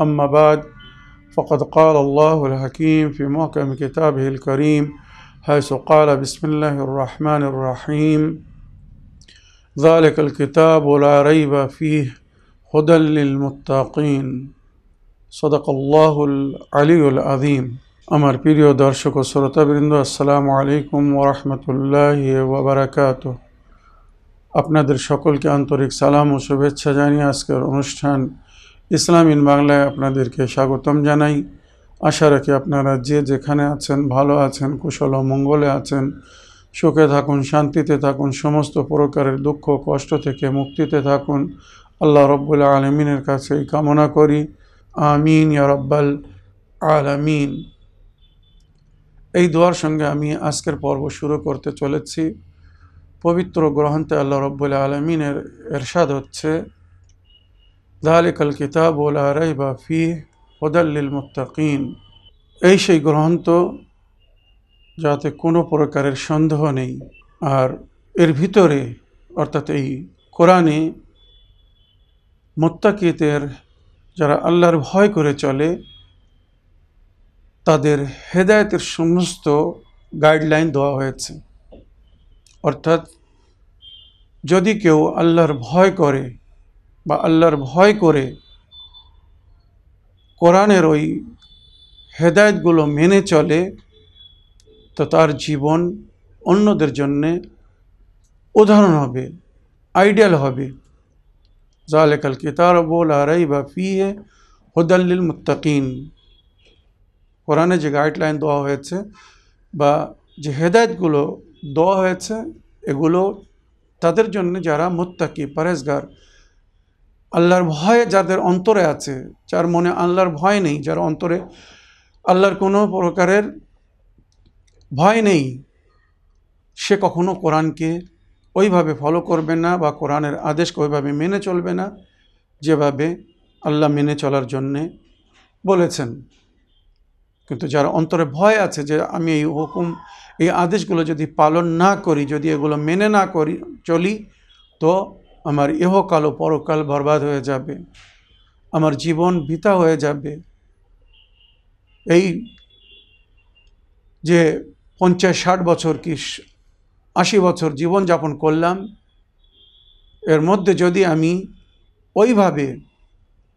أما بعد فقد قال الله الحكيم في محكم كتابه الكريم حيث قال بسم الله الرحمن الرحيم ذلك الكتاب لا ريب فيه هدى للمتقين صدق الله العلي العظيم আমার প্রিয় দর্শক ও শ্রোতাবৃন্দ আসসালামু আলাইকুম ওরহমতুল্লাহ ওবরাকাত আপনাদের সকলকে আন্তরিক সালাম ও শুভেচ্ছা জানিয়ে আজকের অনুষ্ঠান ইসলাম ইন বাংলায় আপনাদেরকে স্বাগতম জানাই। আশা রাখি আপনারা যে যেখানে আছেন, ভালো আছেন, কুশল ও মঙ্গলে আছেন, সুখে থাকুন, শান্তিতে থাকুন, সমস্ত প্রকারের দুঃখ, কষ্ট থেকে মুক্তিতে থাকুন। আল্লাহ রব্বুল আলমিনের কাছে কামনা করি। আমিন ইয়া রব্বাল আলামিন। এই দোয়ার সঙ্গে আমি আজকের পর্ব শুরু করতে চলেছি। পবিত্র গ্রন্থে আল্লাহ রব্বুল আলমিনের এরশাদ হচ্ছে দালিকাল কিতাব ওলা রাইবা ফি হদাল্লিল মুত্তাকিন এই সেই গ্রন্থ যাতে কোনো প্রকারের সন্দেহ নেই। আর এর ভিতরে, অর্থাৎ এই কোরআনে মোত্তাকিতের যারা আল্লাহর ভয় করে চলে, তাদের হেদায়তের সমস্ত গাইডলাইন দেওয়া হয়েছে। অর্থাৎ যদি কেউ আল্লাহর ভয় করে বা আল্লাহর ভয় করে কোরআনের ওই হেদায়তগুলো মেনে চলে, তো তার জীবন অন্যদের জন্যে উদাহরণ হবে, আইডিয়াল হবে। জালেকাল কিতারবুল আরাই বা ফিয়ে হুদাল্লিল মুত্তাকিন। কোরআনে যে গাইডলাইন দেওয়া হয়েছে বা যে হেদায়তগুলো দেওয়া হয়েছে, এগুলো তাদের জন্য যারা মুত্তাকি পরেজগার আল্লাহর ভয় যাদের অন্তরে আছে, যার মনে আল্লাহর ভয় নেই, যার অন্তরে আল্লাহর কোনো প্রকারের ভয় নেই, সে কখনো কোরআনকে ওইভাবে ফলো করবে না বা কোরআনের আদেশকে ওইভাবে মেনে চলবে না, যেভাবে আল্লাহ মেনে চলার জন্যে বলেছেন। কিন্তু যার অন্তরে ভয় আছে যে আমি এই হুকুম, এই আদেশগুলো যদি পালন না করি, যদি এগুলো মেনে না করি, চলি, তো আমার ইহকাল ও পরকাল বরবাদ হয়ে যাবে। আমার জীবন বিতা হয়ে যাবে। এই যে পঞ্চাশ, ষাট বছর কি আশি বছর জীবনযাপন করলাম, এর মধ্যে যদি আমি ওইভাবে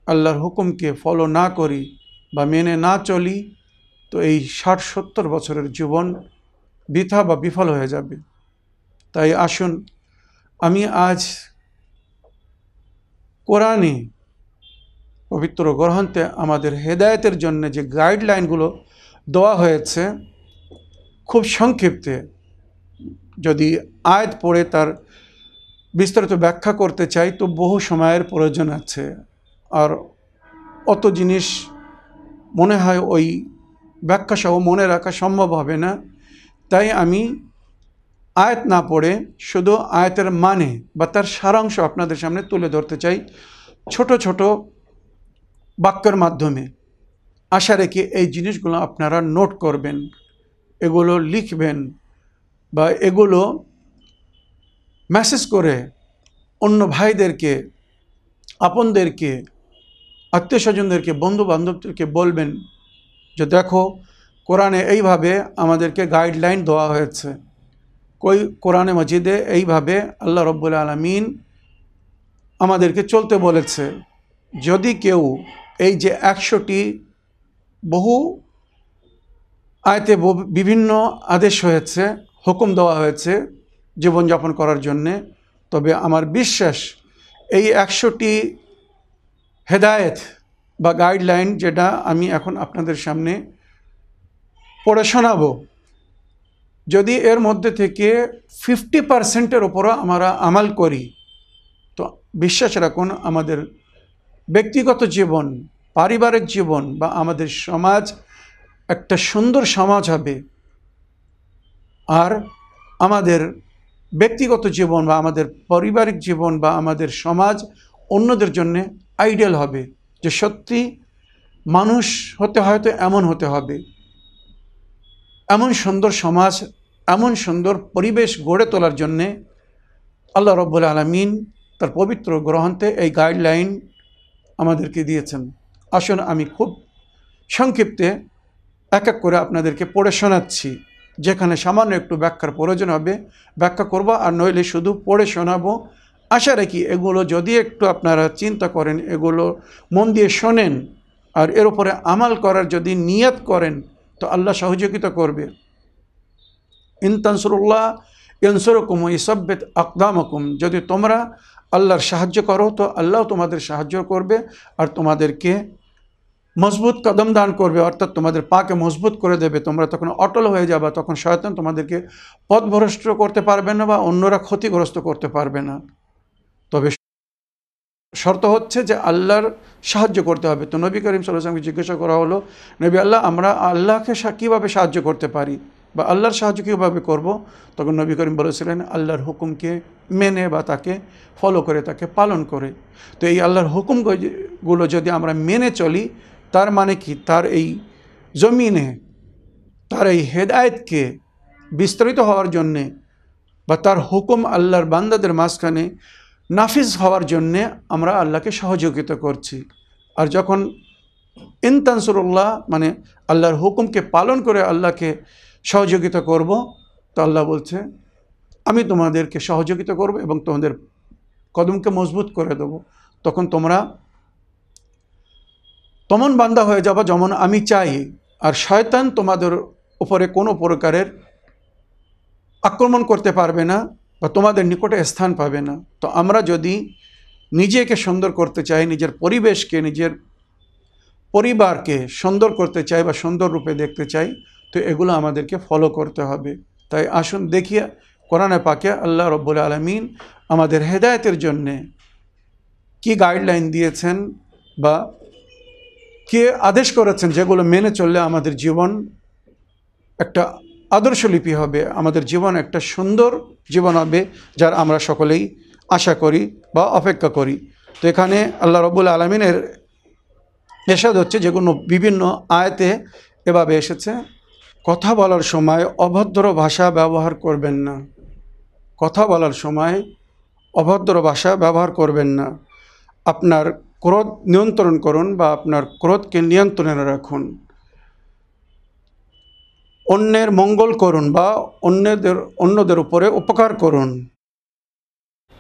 আল্লাহর হুকুমকে ফলো না করি বা মেনে না চলি, তো এই ষাট, সত্তর বছরের জীবন বৃথা বা বিফল হয়ে যাবে। তাই আসুন, আমি আজ কোরআনে পবিত্র গ্রন্থে আমাদের হেদায়তের জন্য যে গাইডলাইনগুলো দেওয়া হয়েছে, খুব সংক্ষিপ্তে যদি আয়াত পড়ে তার বিস্তারিত ব্যাখ্যা করতে চাই, তো বহু সময়ের প্রয়োজন আছে। আর অত জিনিস মনে হয় ওই ব্যাখ্যা সহ মনে রাখা সম্ভব হবে না। তাই আমি আয়াত না পড়ে, শুধু আয়াতের মানে বা তার সারাংশ আপনাদের সামনে তুলে ধরতে চাই। ছোট ছোট বাক্যের মাধ্যমে আশা রেখে এই জিনিসগুলো আপনারা নোট করবেন, এগুলো লিখবেন বা এগুলো মেসেজ করে অন্য ভাইদেরকে, আপনদেরকে আত্মীয় স্বজনদেরকে বন্ধু বান্ধবদেরকে বলবেন যে দেখো, কোরআনে এইভাবে আমাদেরকে গাইডলাইন দেওয়া হয়েছে। কই কোরআনে মজিদে এইভাবে আল্লাহ রব্বুল আলমিন আমাদেরকে চলতে বলেছে, যদি কেউ এই যে একশোটি বহু আয়তে বিভিন্ন আদেশ হয়েছে, হুকুম দেওয়া হয়েছে জীবনযাপন করার জন্যে, তবে আমার বিশ্বাস এই একশোটি হেদায়েত বা গাইডলাইন যেটা আমি এখন আপনাদের সামনে পড়ে শোনাবো যদি এর মধ্যে থেকে ফিফটি পার্সেন্টের ওপরও আমরা আমাল করি, তো বিশ্বাস রাখুন, আমাদের ব্যক্তিগত জীবন, পারিবারিক জীবন বা আমাদের সমাজ একটা সুন্দর সমাজ হবে। আর আমাদের ব্যক্তিগত জীবন বা আমাদের পারিবারিক জীবন বা আমাদের সমাজ অন্যদের জন্যে আইডিয়াল হবে। যে সত্যি মানুষ হতে হয়তো এমন হতে হবে। এমন সুন্দর সমাজ, এমন সুন্দর পরিবেশ গড়ে তোলার জন্যে আল্লাহ রব্বুল আলমিন তার পবিত্র গ্রন্থে এই গাইডলাইন আমাদেরকে দিয়েছেন। আসুন আমি খুব সংক্ষিপ্তে এক এক করে আপনাদেরকে পড়ে শোনাচ্ছি, যেখানে সামান্য একটু ব্যাখ্যার প্রয়োজন হবে। ব্যাখ্যা করব আর নইলে শুধু পড়ে শোনাবো। আশা রাখি এগুলো যদি একটু আপনারা চিন্তা করেন, এগুলো মন দিয়ে শোনেন, আর এর উপরে আমাল করার যদি নিয়ত করেন তো আল্লাহ সহযোগিতা করবে। ইনতানসুরুল্লাহ ইনসুরকুম ইসব্বেত আকদামকুম। যদি তোমরা আল্লাহর সাহায্য করো, তো আল্লাহ তোমাদের সাহায্য করবে আর তোমাদেরকে মজবুত কদম দান করবে, অর্থাৎ তোমাদের পাকে মজবুত করে দেবে। তোমরা তখন অটল হয়ে যাবে, তখন শয়তান তোমাদেরকে পথভ্রষ্ট করতে পারবে না বা অন্যরা ক্ষতিগ্রস্ত করতে পারবে না। তবে শর্ত হচ্ছে যে আল্লাহর সাহায্য করতে হবে। তো নবী করিম সাল্লামকে জিজ্ঞাসা করা হলো, নবী আল্লাহ, আমরা আল্লাহকে কীভাবে সাহায্য করতে পারি বা আল্লাহর সাহায্য কীভাবে করব? তখন নবী করিম বলেছিলেন, আল্লাহর হুকুমকে মেনে বা তাকে ফলো করে, তাকে পালন করে। তো এই আল্লাহর হুকুমগুলো যদি আমরা মেনে চলি, তার মানে কি? তার এই জমিনে, তার এই হেদায়েতকে বিস্তারিত হওয়ার জন্যে বা তার হুকুম আল্লাহর বান্দাদের মাঝখানে নাফিজ হওয়ার জন্যে আমরা আল্লাহকে সহযোগিতা করছি। আর যখন ইনতানসুরুল্লাহ মানে আল্লাহর হুকুমকে পালন করে আল্লাহকে সহযোগিতা করব, তো আল্লাহ বলছে, আমি তোমাদেরকে সহযোগিতা করব এবং তোমাদের কদমকে মজবুত করে দেব। তখন তোমরা তমন বান্দা হয়ে যাবা যেমন আমি চাই। আর শয়তান তোমাদের উপরে কোনো প্রকারের আক্রমণ করতে পারবে না। বা তোমাদের নিকটে স্থান পাবে না। তো আমরা যদি নিজেকে সুন্দর করতে চাই, নিজের পরিবেশকে, নিজের পরিবারকে সুন্দর করতে চাই বা সুন্দর রূপে দেখতে চাই, তো এগুলো আমাদেরকে ফলো করতে হবে। তাই আসুন দেখি কোরআনে পাকে আল্লাহ রব্বুল আলমিন আমাদের হেদায়তের জন্যে কি গাইডলাইন দিয়েছেন বা কে আদেশ করেছেন যেগুলো মেনে চললে আমাদের জীবন একটা আদর্শলিপি হবে। আমাদের জীবন একটা সুন্দর জীবন হবে, যার আমরা সকলেই আশা করি বা অপেক্ষা করি। তো এখানে আল্লাহ রব্বুল আলমিনের এসাদ হচ্ছে যেগুলো বিভিন্ন আয়তে এভাবে এসেছে, কথা বলার সময় অভদ্র ভাষা ব্যবহার করবেন না। কথা বলার সময় অভদ্র ভাষা ব্যবহার করবেন না। আপনার ক্রোধ নিয়ন্ত্রণ করুন বা আপনার ক্রোধকে নিয়ন্ত্রণে রাখুন। অন্যের মঙ্গল করুন বা অন্যদের অন্যদের উপরে উপকার করুন।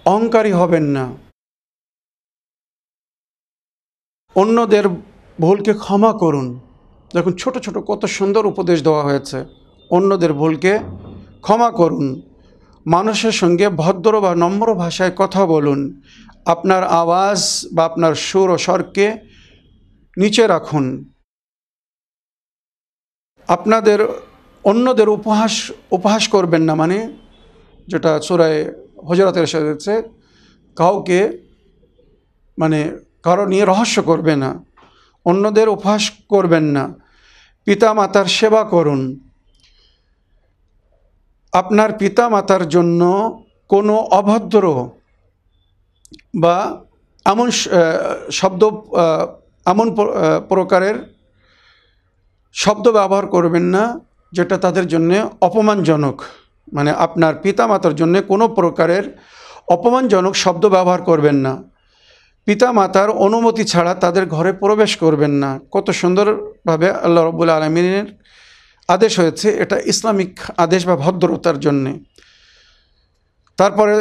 অহংকারী হবেন না। অন্যদের ভুলকে ক্ষমা করুন। দেখুন, ছোট ছোট কত সুন্দর উপদেশ দেওয়া হয়েছে। অন্যদের ভুলকে ক্ষমা করুন। মানুষের সঙ্গে ভদ্র বা নম্র ভাষায় কথা বলুন। আপনার আওয়াজ বা আপনার সুর ও স্বরকে নিচে রাখুন। আপনাদের অন্যদের উপহাস উপহাস করবেন না মানে যেটা চোরায় হজরতের সাথে কাউকে মানে কারও নিয়ে রহস্য করবে না, অন্যদের উপহাস করবেন না পিতা মাতার সেবা করুন। আপনার পিতা মাতার জন্য কোনো অভদ্র বা এমন শব্দ এমন প্র- প্রকারের শব্দ ব্যবহার করবেন না যেটা তাদের জন্য অপমানজনক। মানে আপনার পিতামাতার জন্য কোনো প্রকারের অপমানজনক শব্দ ব্যবহার করবেন না। পিতামাতার অনুমতি ছাড়া তাদের ঘরে প্রবেশ করবেন না। কত সুন্দরভাবে আল্লাহ রব্বুল আলমিনের আদেশ হয়েছে, এটা ইসলামিক আদেশ বা ভদ্রতার জন্যে। তারপরে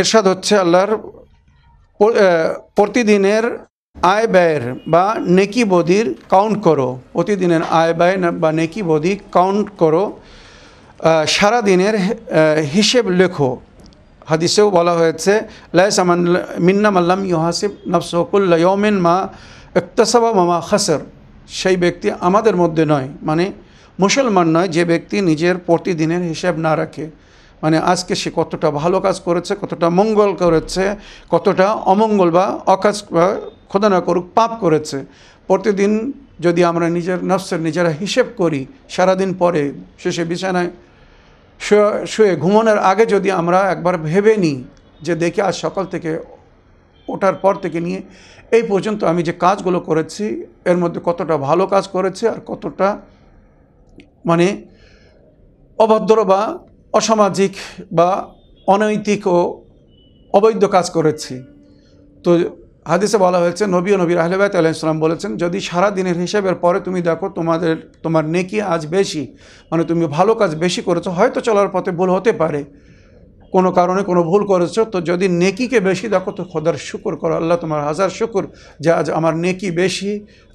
এরশাদ হচ্ছে আল্লাহর প্রতিদিনের আয় ব্যয়ের বা নেকি বদির কাউন্ট করো। প্রতিদিনের আয় ব্যয় বা নেকি বদি কাউন্ট করো। আহ, সারাদিনের আহ, হিসেব লেখো। হাদিসেও বলা হয়েছে লাইসামান মিন্না মাল্লাম ইহাসিব নফসকুল্লা মা ইকতাসাবা মামা খাসর। সেই ব্যক্তি আমাদের মধ্যে নয় মানে মুসলমান নয় যে ব্যক্তি নিজের প্রতিদিনের হিসাব না রাখে। মানে আজকে সে কতটা ভালো কাজ করেছে, কতটা মঙ্গল করেছে, কতটা অমঙ্গল বা অকাজ বা খোদা না করুক পাপ করেছে। প্রতিদিন যদি আমরা নিজের নফসের নিজেরা হিসেব করি, সারাদিন পরে শেষে বিছানায় শুয়ে ঘুমানোর আগে যদি আমরা একবার ভেবে নিই যে দেখি আজ সকাল থেকে ওঠার পর থেকে নিয়ে এই পর্যন্ত আমি যে কাজগুলো করেছি, এর মধ্যে কতটা ভালো কাজ করেছে আর কতটা মানে অভদ্র বা অসামাজিক বা অনৈতিক ও অবৈধ কাজ করেছি। তো হাদিসে বলা হয়েছে, নবী ও নবীর আহলেবায়ত আলাইসালাম বলেছেন, যদি সারা দিনের হিসাবের পরে তুমি দেখো তোমাদের, তোমার নেকি আজ বেশি মানে তুমি ভালো কাজ বেশি করেছ, হয়তো চলার পথে ভুল হতে পারে। কোনো কারণে কোনো ভুল করেছ, তো যদি নেকিকে বেশি দেখো, তো খোদার শুকুর করো। আল্লাহ তোমার হাজার শুকুর যে আজ আমার নেকি বেশি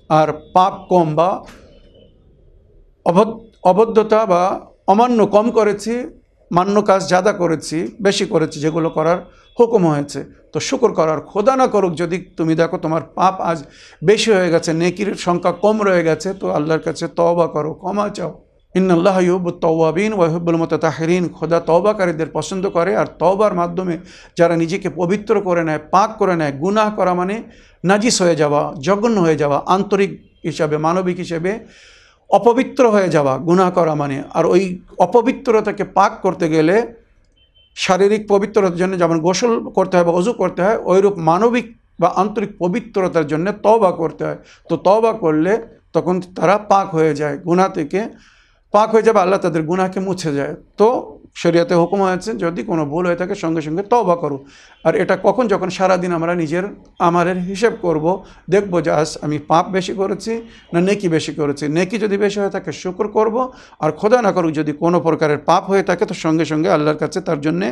আর পাপ কম বা অবদ্ধতা বা অমান্য কম করেছি মান্য কাজ যাদা করেছি, বেশি করেছি, যেগুলো করার হুকুম হয়েছে। তো শুকর করার খোদা না করুক, যদি তুমি দেখো তোমার পাপ আজ বেশি হয়ে গেছে, নেকির সংখ্যা কম রয়ে গেছে, তো আল্লাহর কাছে তওবা করো, ক্ষমা চাও। ইন্নআল্লাহ ইউবুত তওয়াবিন ওয়াহিবুল মতাহিরিন খোদা তওবাকারীদের পছন্দ করে, আর তওবার মাধ্যমে যারা নিজেকে পবিত্র করে নেয়, পাক করে নেয়, গুনাহ করা মানে নাজিস হয়ে যাওয়া, জঘন্য হয়ে যাওয়া, আন্তরিক হিসাবে, মানবিক হিসেবে অপবিত্র হয়ে যাওয়া গুণা করা মানে। আর ওই অপবিত্রতাকে পাক করতে গেলে শারীরিক পবিত্রতার জন্য যেমন গোসল করতে হয় বা অজু করতে হয়, ওইরূপ মানবিক বা আন্তরিক পবিত্রতার জন্য তবা করতে হয়। তো তবা করলে তখন তারা পাক হয়ে যায় গুণা থেকে পাক হয়ে যাবে, আল্লাহ তাদের গুণাকে মুছে যায়। তো শরীয়তে হুকুম হয়েছে যদি কোনো ভুল হয়ে থাকে সঙ্গে সঙ্গে তওবা করো। আর এটা কখন? যখন সারাদিন আমরা নিজের আমারের হিসেব করব, দেখব যে আজ আমি পাপ বেশি করেছি না নেকি বেশি করেছি। নেকি যদি বেশি হয়ে থাকে, শুক্র করব। আর খোদা না করুক, যদি কোনো প্রকারের পাপ হয়ে থাকে, তো সঙ্গে সঙ্গে আল্লাহর কাছে তার জন্যে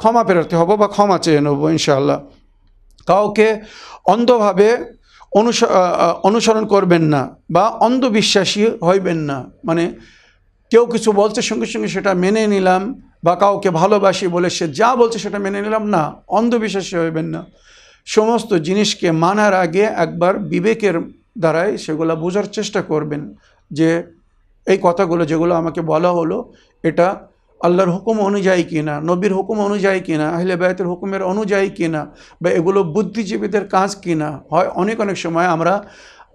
ক্ষমা প্রার্থী হব বা ক্ষমা চেয়ে নেব, ইনশাআল্লাহ। কাউকে অন্ধভাবে অনুসরণ করবেন না বা অন্ধবিশ্বাসী হইবেন না। মানে কেউ কিছু বলছে সঙ্গে সঙ্গে সেটা মেনে নিলাম বা কাউকে ভালোবাসি বলে সে যা বলছে সেটা মেনে নিলাম, না, অন্ধবিশ্বাসী হইবেন না। সমস্ত জিনিসকে মানার আগে একবার বিবেকের দ্বারাই সেগুলো বোঝার চেষ্টা করবেন যে এই কথাগুলো যেগুলো আমাকে বলা হলো, এটা আল্লাহর হুকুম অনুযায়ী কিনা, নবীর হুকুম অনুযায়ী কিনা, আহলে বায়তের হুকুমের অনুযায়ী কিনা, বা এগুলো বুদ্ধিজীবীদের কাজ কিনা, হয় অনেক অনেক সময় আমরা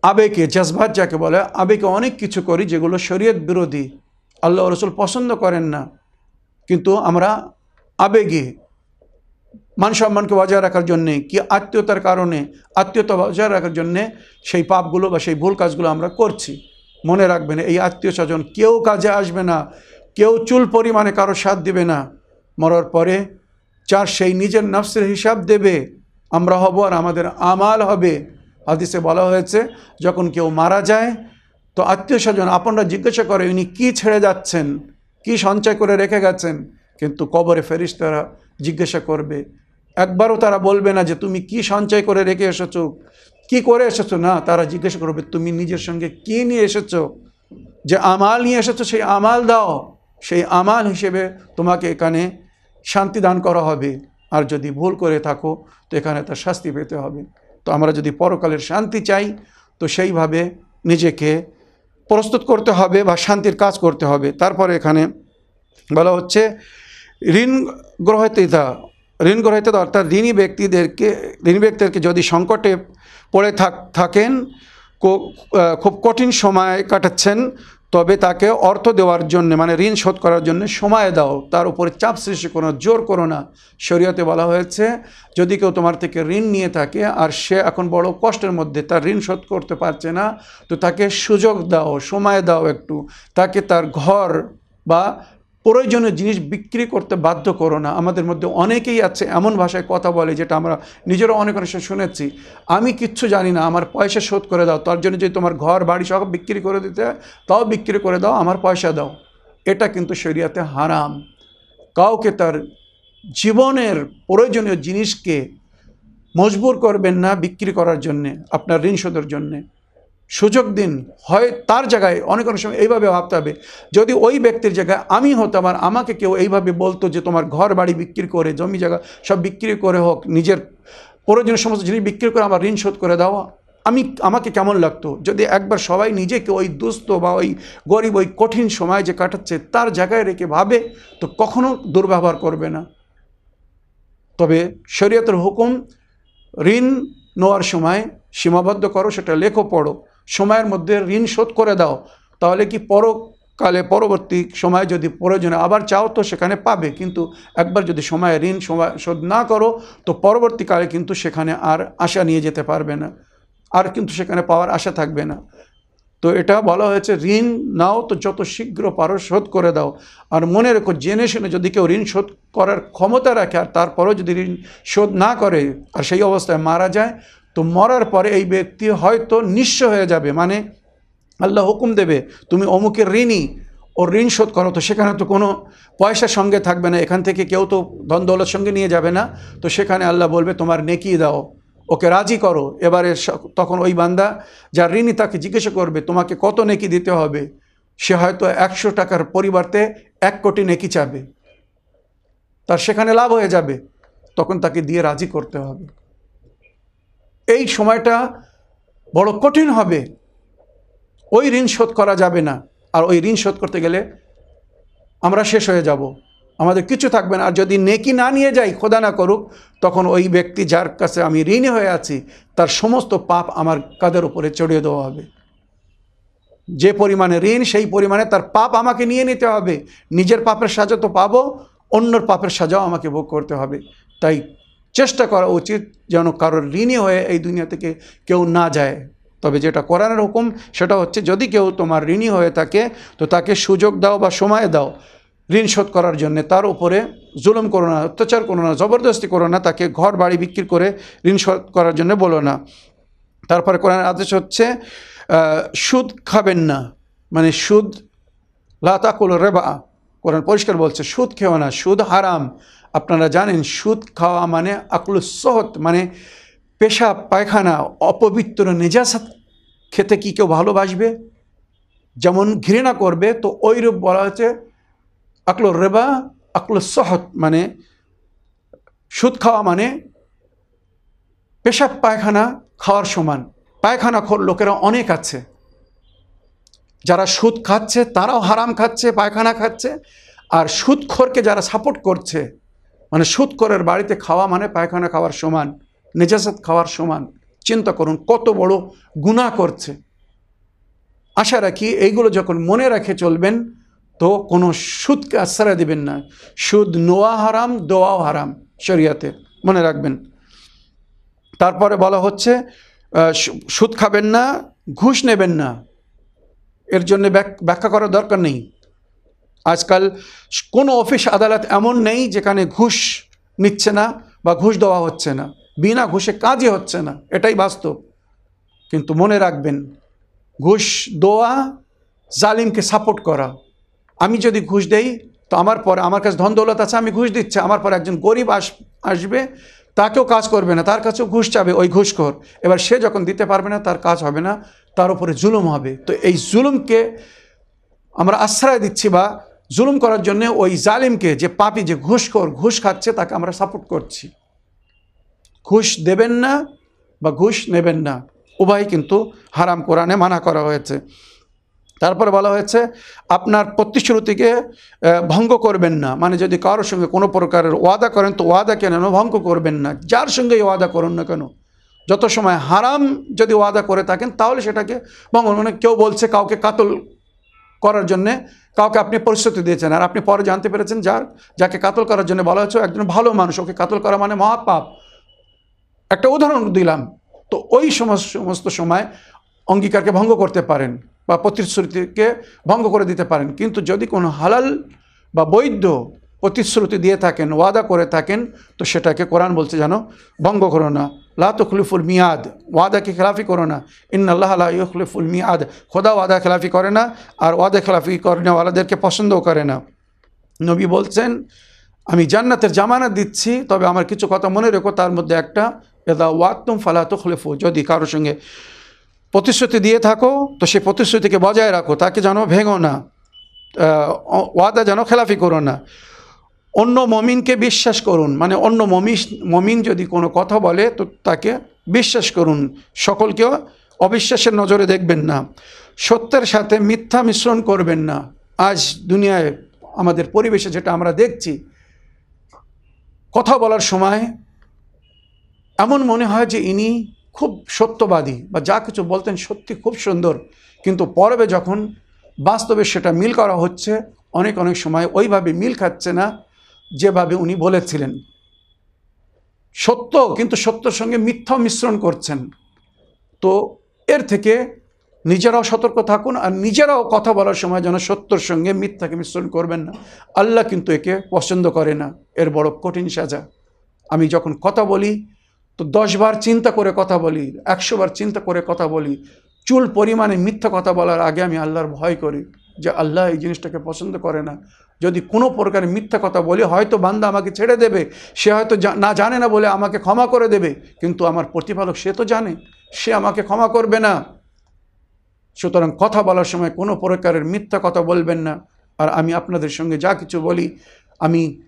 আবেগে, জজবাত যাকে বলে, আবেগে অনেক কিছু করি যেগুলো শরীয়ত বিরোধী। আল্লাহ রসুল পছন্দ করেন না। কিন্তু আমরা আবেগে মান সম্মানকে বজায় রাখার জন্যে, কি আত্মীয়তার কারণে, আত্মীয়তা বজায় রাখার জন্যে সেই পাপগুলো বা সেই ভুল কাজগুলো আমরা করছি। মনে রাখবেন, এই আত্মীয় স্বজন কেউ কাজে আসবে না, কেউ চুল পরিমাণে কারও সাথ দেবে না। মরার পরে যার সেই নিজের নফসের হিসাব দেবে, আমরা হব আর আমাদের আমাল হবে। হাদিসে বলা হয়েছে, যখন কেউ মারা যায় তো আত্মীয় স্বজন, আপনারা জিজ্ঞাসা করে উনি কী ছেড়ে যাচ্ছেন? কি সঞ্চয় করে রেখে গেছেন? কিন্তু কবরে ফেরিস তারা জিজ্ঞাসা করবে, একবারও তারা বলবে না যে তুমি কি সঞ্চয় করে রেখে এসেছ? কি করে এসেছ? না, তারা জিজ্ঞাসা করবে, তুমি নিজের সঙ্গে কি নিয়ে এসেছ? যে আমাল নিয়ে এসেছ, সেই আমাল দাও। সেই আমাল হিসেবে তোমাকে এখানে শান্তি দান করা হবে। আর যদি ভুল করে থাকো, তো এখানে তার শাস্তি পেতে হবে। তো আমরা যদি পরকালের শান্তি চাই, তো সেইভাবে নিজেকে প্রস্তুত করতে হবে বা শান্তির কাজ করতে হবে। তারপরে এখানে বলা হচ্ছে, ঋণ গ্রহিতা ঋণ গ্রহিতা অর্থাৎ ঋণী ব্যক্তিদেরকে ঋণী ব্যক্তিদেরকে যদি সংকটে পড়ে থাক, থাকেন খুব কঠিন সময় কাটাচ্ছেন তবে তাকে অর্থ দেওয়ার জন্য মানে ঋণ শোধ করার জন্য সময় দাও। তার উপরে চাপ সৃষ্টি করো জোর করো না। শরীয়তে বলা হয়েছে, যদি কেউ তোমার থেকে ঋণ নিয়ে থাকে আর সে এখন বড় কষ্টের মধ্যে তার ঋণ শোধ করতে পারছে না, তো তাকে সুযোগ দাও, সময় দাও একটু। তাকে তার ঘর বা প্রয়োজনীয় জিনিস বিক্রি করতে বাধ্য করো না। আমাদের মধ্যে অনেকেই আছে এমন ভাষায় কথা বলে, যেটা আমরা নিজেরও অনেক অনেক শুনেছি। আমি কিচ্ছু জানি না, আমার পয়সা শোধ করে দাও। তার জন্য যদি তোমার ঘর, বাড়ি সব বিক্রি করে দিতে তাও বিক্রি করে দাও, আমার পয়সা দাও। এটা কিন্তু শরিয়াতে হারাম। কাউকে তার জীবনের প্রয়োজনীয় জিনিসকে মজবুর করবেন না বিক্রি করার জন্যে, আপনার ঋণ শোধের জন্যে। সুযোগ দিন। হয় তার জায়গায় অনেক অনেক সময় এইভাবে ভাবতে হবে, যদি ওই ব্যক্তির জায়গায় আমি হতাম আর আমাকে কেউ এইভাবে বলতো যে তোমার ঘর বাড়ি বিক্রি করে, জমি জায়গা সব বিক্রি করে হোক, নিজের প্রয়োজনীয় সমস্ত জিনিস বিক্রি করে আমার ঋণ শোধ করে দাও, আমি আমাকে কেমন লাগতো? যদি একবার সবাই নিজেকে ওই দুস্থ বা ওই গরিব, ওই কঠিন সময় যে কাটাচ্ছে, তার জায়গায় রেখে ভাবে, তো কখনো দুর্ব্যবহার করবে না। তবে শরীয়তের হুকুম, ঋণ নেওয়ার সময় সীমাবদ্ধ করো, সেটা লেখো, পড়ো। সময়ের মধ্যে ঋণ শোধ করে দাও, তাহলে কি পরকালে পরবর্তী সময়ে যদি প্রয়োজনে আবার চাও তো সেখানে পাবে। কিন্তু একবার যদি সময়ে ঋণ সময় শোধ না করো, তো পরবর্তীকালে কিন্তু সেখানে আর আশা নিয়ে যেতে পারবে না। আর কিন্তু সেখানে পাওয়ার আশা থাকবে না। তো এটা বলা হয়েছে, ঋণ নাও তো যত শীঘ্র পারো শোধ করে দাও। আর মনে রেখো, জেনে শুনে যদি কেউ ঋণ শোধ করার ক্ষমতা রাখে আর তারপরেও যদি ঋণ শোধ না করে, আর সেই অবস্থায় মারা যায় তো মরার পরে এই ব্যক্তি হয়তো নিঃস্ব হয়ে যাবে। মানে আল্লাহ হুকুম দেবে, তুমি অমুকের ঋণই ও ঋণ শোধ করো। তো সেখানে তো কোনো পয়সা সঙ্গে থাকবে না। এখান থেকে কেউ তো ধন দৌলত সঙ্গে নিয়ে যাবে না। তো সেখানে আল্লাহ বলবে, তোমার নেকি দাও, ওকে রাজি করো। এবারে তখন ওই বান্দা, যার ঋণী তাকে জিজ্ঞাসা করবে, তোমাকে কত নেকি দিতে হবে? সে হয়তো একশো টাকার পরিবর্তে এক কোটি নেকি চাবে। তার সেখানে লাভ হয়ে যাবে। তখন তাকে দিয়ে রাজি করতে হবে। এই সময়টা বড় কঠিন হবে। ওই ঋণ শোধ করা যাবে না। আর ওই ঋণ শোধ করতে গেলে আমরা শেষ হয়ে যাব। আমাদের কিছু থাকবে না। আর যদি নেকি না নিয়ে যাই, খোদা না করুক, তখন ওই ব্যক্তি যার কাছে আমি ঋণী হয়ে আছি, তার সমস্ত পাপ আমার কাদের উপরে চড়িয়ে দেওয়া হবে। যে পরিমাণে ঋণ, সেই পরিমাণে তার পাপ আমাকে নিয়ে নিতে হবে। নিজের পাপের সাজা তো পাবো, অন্যর পাপের সাজাও আমাকে ভোগ করতে হবে। তাই চেষ্টা করা উচিত যেন কারোর ঋণী হয়ে এই দুনিয়া থেকে কেউ না যায়। তবে যেটা কোরআনের হুকুম, সেটা হচ্ছে যদি কেউ তোমার ঋণী হয়ে থাকে, তো তাকে সুযোগ দাও বা সময় দাও ঋণ শোধ করার জন্যে। তার উপরে জুলুম করো না, অত্যাচার করো না, জবরদস্তি করো না, তাকে ঘর বাড়ি বিক্রি করে ঋণ শোধ করার জন্য বলো না। তারপরে কোরআন আদেশ হচ্ছে সুদ খাবেন না। মানে সুদ লাতাকুল রেবা কোরআন পরিষ্কার বলছে, সুদ খেও না, সুদ হারাম। আপনারা জানেন, সুদ খাওয়া মানে আকুলসহত মানে পেশা, পায়খানা, অপবিত্র, নেজাসাত খেতে কি কেউ ভালোবাসবে? যেমন ঘৃণা করবে, তো ওইরূপ বলা হচ্ছে আকল রেবা, আকল সহত মানে সুদ খাওয়া মানে পেশাব পায়খানা খাওয়ার সমান। পায়খানা খোর লোকেরা অনেক আছে। যারা সুদ খাচ্ছে, তারাও হারাম খাচ্ছে, পায়খানা খাচ্ছে। আর সুদখোরকে যারা সাপোর্ট করছে মানে সুদখোরের বাড়িতে খাওয়া মানে পায়খানা খাওয়ার সমান, নেজাসাত খাওয়ার সমান, চিন্তা করুন কত বড় গুনাহ করছে। আশা রাখি এইগুলো যখন মনে রাখে চলবেন, তো কোনো সুদকে আশ্রয় দেবেন না। সুদ নোয়া হারাম, দোয়াও হারাম শরিয়াতে মনে রাখবেন। তারপরে বলা হচ্ছে সুদ খাবেন না, ঘুষ নেবেন না। এর জন্য ব্যাখ্যা করার দরকার নেই। আজকাল কোনো অফিস আদালত এমন নেই যেখানে ঘুষ নিচ্ছে না বা ঘুষ দেওয়া হচ্ছে না। বিনা ঘুষে কাজই হচ্ছে না। এটাই বাস্তব। কিন্তু মনে রাখবেন, ঘুষ দেওয়া জালিমকে সাপোর্ট করা। আমি যদি ঘুষ দেই, তো আমার পরে আমার কাছে ধন দৌলত আছে, আমি ঘুষ দিচ্ছি। আমার পরে একজন গরিব আস আসবে, তাকেও কাজ করবে না। তার কাছেও ঘুষ চাবে, ওই ঘুষখোর। এবার সে যখন দিতে পারবে না, তার কাজ হবে না। তার উপরে জুলুম হবে। তো এই জুলুমকে আমরা আশ্রয় দিচ্ছি বা জুলুম করার জন্য ওই জালিমকে, যে পাপি, যে ঘুষখোর, ঘুষ খাচ্ছে, তাকে আমরা সাপোর্ট করছি। ঘুষ দেবেন না বা ঘুষ নেবেন না উভয় কিন্তু হারাম কোরআনে মানা করা হয়েছে। তারপরে বলা হয়েছে, আপনার প্রতিশ্রুতিকে ভঙ্গ করবেন না। মানে যদি কারোর সঙ্গে কোনো প্রকারের ওয়াদা করেন, তো ওয়াদা কেন? ভঙ্গ করবেন না। যার সঙ্গে ওয়াদা করুন না কেন? যত সময় হারাম যদি ওয়াদা করে থাকেন, তাহলে সেটাকে ভঙ্গ মানে কেউ বলছে কাউকে কাতল করার জন্যে, কাউকে আপনি পরিস্থিতি দিয়েছেন। আর আপনি পরে জানতে পেরেছেন যার, যাকে কাতল করার জন্য বলা হয়েছে একজন ভালো মানুষ, ওকে কাতল করা মানে মহাপাপ। একটা উদাহরণ দিলাম। তো ওই সমস্ত সময় অঙ্গীকারকে ভঙ্গ করতে পারেন বা প্রতিশ্রুতিকে ভঙ্গ করে দিতে পারেন। কিন্তু যদি কোনো হালাল বা বৈধ প্রতিশ্রুতি দিয়ে থাকেন, ওয়াদা করে থাকেন, তো সেটাকে কোরআন বলছে জানো ভঙ্গ করো না। লা তখলিফুল মিয়াদ, ওয়াদাকে খেলাফি করো না। ইন আল্লাহ আল্লাহ ইখলিফুল মিয়াদ, খোদা ওয়াদা খেলাফি করে না আর ওয়াদা খেলাফি করে না ওয়ালাদেরকে পছন্দও করে না। নবী বলছেন, আমি জান্নাতের জামানত দিচ্ছি, তবে আমার কিছু কথা মনে রেখো, তার মধ্যে একটা এদা ওয়াত্তুম ফালাতো খলেফু যদি কারোর সঙ্গে প্রতিশ্রুতি দিয়ে থাকো, তো সেই প্রতিশ্রুতিকে বজায় রাখো, তাকে যেন ভেঙো না ওয়াদা যেন খেলাফি করো না। অন্য মমিনকে বিশ্বাস করুন। মানে অন্য মমিস, মমিন যদি কোনো কথা বলে, তো তাকে বিশ্বাস করুন। সকলকেও অবিশ্বাসের নজরে দেখবেন না। সত্যের সাথে মিথ্যা মিশ্রণ করবেন না। আজ দুনিয়ায় আমাদের পরিবেশে যেটা আমরা দেখছি, কথা বলার সময় এমন মনে হয় যে ইনি খুব সত্যবাদী বা যা কিছু বলতেন সত্যি খুব সুন্দর। কিন্তু পরবে যখন বাস্তবে সেটা মিল করা হচ্ছে, অনেক অনেক সময় ওইভাবে মিল খাচ্ছে না। যেভাবে উনি বলেছিলেন, সত্য, কিন্তু সত্যর সঙ্গে মিথ্যা মিশ্রণ করছেন। তো এর থেকে নিজেরাও সতর্ক থাকুন আর নিজেরাও কথা বলার সময় যেন সত্যর সঙ্গে মিথ্যাকে মিশ্রণ করবেন না। আল্লাহ কিন্তু একে পছন্দ করে না, এর বড় কঠিন সাজা। আমি যখন কথা বলি, তো দশবার চিন্তা করে কথা বলি একশোবার চিন্তা করে কথা বলি, চুল পরিমাণে মিথ্যা কথা বলার আগে আমি আল্লাহর ভয় করি যে আল্লাহ এই জিনিসটাকে পছন্দ করে না। যদি কোনো প্রকারে মিথ্যা কথা বলি, হয়তো বান্দা আমাকে ছেড়ে দেবে। সে হয়তো না জানে না বলে আমাকে ক্ষমা করে দেবে। কিন্তু আমার প্রতিপালক সে তো জানে। সে আমাকে ক্ষমা করবে না। সুতরাং কথা বলার সময় কোনো প্রকারের মিথ্যা কথা বলবেন না। আর আমি আপনাদের সঙ্গে যা কিছু বলি, আমি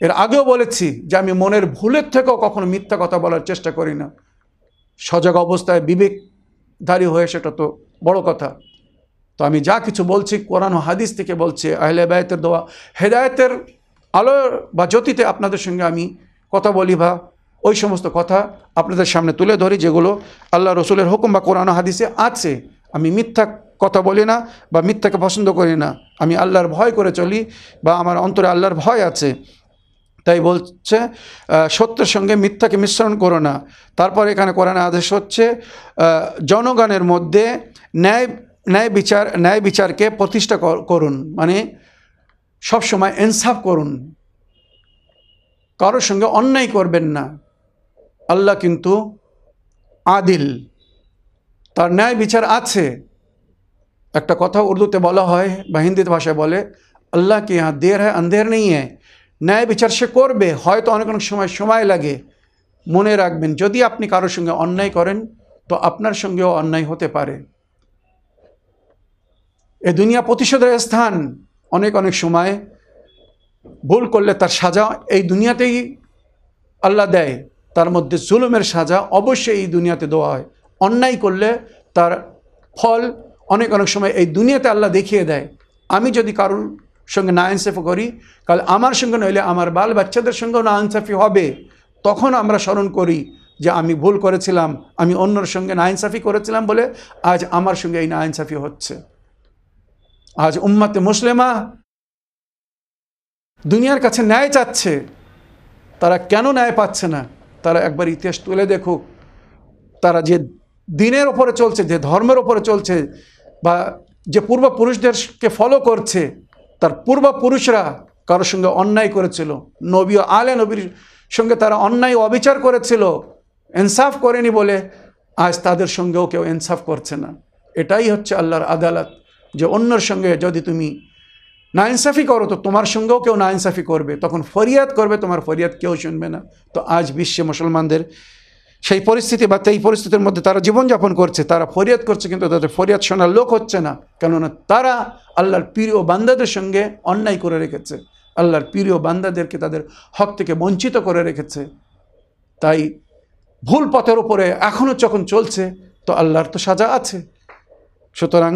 এর আগেও বলেছি যে আমি মনের ভুলের থেকেও কখনো মিথ্যা কথা বলার চেষ্টা করি না। সজাগ অবস্থায় বিবেকধারী হয়ে সেটা তো বড় কথা। তো আমি যা কিছু বলছি কোরআন হাদিস থেকে বলছে, আহলে বায়তের দোয়া, হেদায়তের আলো বা জ্যোতিতে আপনাদের সঙ্গে আমি কথা বলি বা ওই সমস্ত কথা আপনাদের সামনে তুলে ধরি, যেগুলো আল্লাহ রসুলের হুকুম বা কোরআন হাদিসে আছে। আমি মিথ্যা কথা বলি না বা মিথ্যাকে পছন্দ করি না। আমি আল্লাহর ভয় করে চলি বা আমার অন্তরে আল্লাহর ভয় আছে। তাই বলছে সত্যের সঙ্গে মিথ্যাকে মিশ্রণ করো না। তারপর এখানে কোরআনে আদেশ হচ্ছে জনগণের মধ্যে ন্যায় ন্যায় বিচার, ন্যায় বিচারকে প্রতিষ্ঠা করুন। মানে সব সময় ইনসাফ করুন। কারোর সঙ্গে অন্যায় করবেন না। আল্লাহ কিন্তু আদিল। তার ন্যায় বিচার আছে। একটা কথা উর্দুতে বলা হয় বা হিন্দিতে ভাষায় বলে, আল্লাহ কি ইহা দের হ্যাঁ আন্ধের নেই হ্যাঁ ন্যায় বিচার সে করবে। হয়তো অনেক অনেক সময় সময় লাগে। মনে রাখবেন, যদি আপনি কারোর সঙ্গে অন্যায় করেন, তো আপনার সঙ্গেও অন্যায় হতে পারে। এ দুনিয়া প্রতিশোধের স্থান অনেক অনেক সময় ভুল করলে তার সাজা এই দুনিয়াতেই আল্লাহ দেয়। তার মধ্যে জুলুমের সাজা অবশ্যই এই দুনিয়াতে দেওয়া হয়। অন্যায় করলে তার ফল অনেক অনেক সময় এই দুনিয়াতে আল্লাহ দেখিয়ে দেয়। আমি যদি কারোর সঙ্গে না ইনসাফি করি কাল আমার সঙ্গে নইলে আমার বাল বাচ্চাদের সঙ্গেও না ইনসাফি হবে। তখন আমরা স্মরণ করি যে আমি ভুল করেছিলাম, আমি অন্যর সঙ্গে না ইনসাফি করেছিলাম বলে আজ আমার সঙ্গে এই না ইনসাফি হচ্ছে। আজ উম্মাতে মুসলিমা দুনিয়ার কাছে ন্যায় চাচ্ছে, তারা কেন ন্যায় পাচ্ছে না? তারা একবার ইতিহাস তুলে দেখুক, তারা যে দিনের ওপরে চলছে, যে ধর্মের ওপরে চলছে, বা যে পূর্বপুরুষদেরকে ফলো করছে, তার পূর্বপুরুষরা কারোর সঙ্গে অন্যায় করেছিল। নবী আলে নবীর সঙ্গে তারা অন্যায় অবিচার করেছিল। ইনসাফ করেনি বলে আজ তাদের সঙ্গেও কেউ ইনসাফ করছে না। এটাই হচ্ছে আল্লাহর আদালত। যে অন্যর সঙ্গে যদি তুমি না নাইনসাফি করো, তো তোমার সঙ্গেও কেউ না নাইনসাফি করবে। তখন ফরিয়াদ করবে, তোমার ফরিয়াদ কেউ শুনবে না। তো আজ বিশ্বে মুসলমানদের সেই পরিস্থিতি বা এই পরিস্থিতির মধ্যে তারা জীবনযাপন করছে, তারা ফরিয়াদ করছে, কিন্তু তাদের ফরিয়াদ শোনার লোক হচ্ছে না। কেননা তারা আল্লাহর প্রিয় বান্দাদের সঙ্গে অন্যায় করে রেখেছে। আল্লাহর প্রিয় বান্দাদেরকে তাদের হক থেকে বঞ্চিত করে রেখেছে। তাই ভুল পথের উপরে এখনও যখন চলছে, তো আল্লাহর তো সাজা আছে। সুতরাং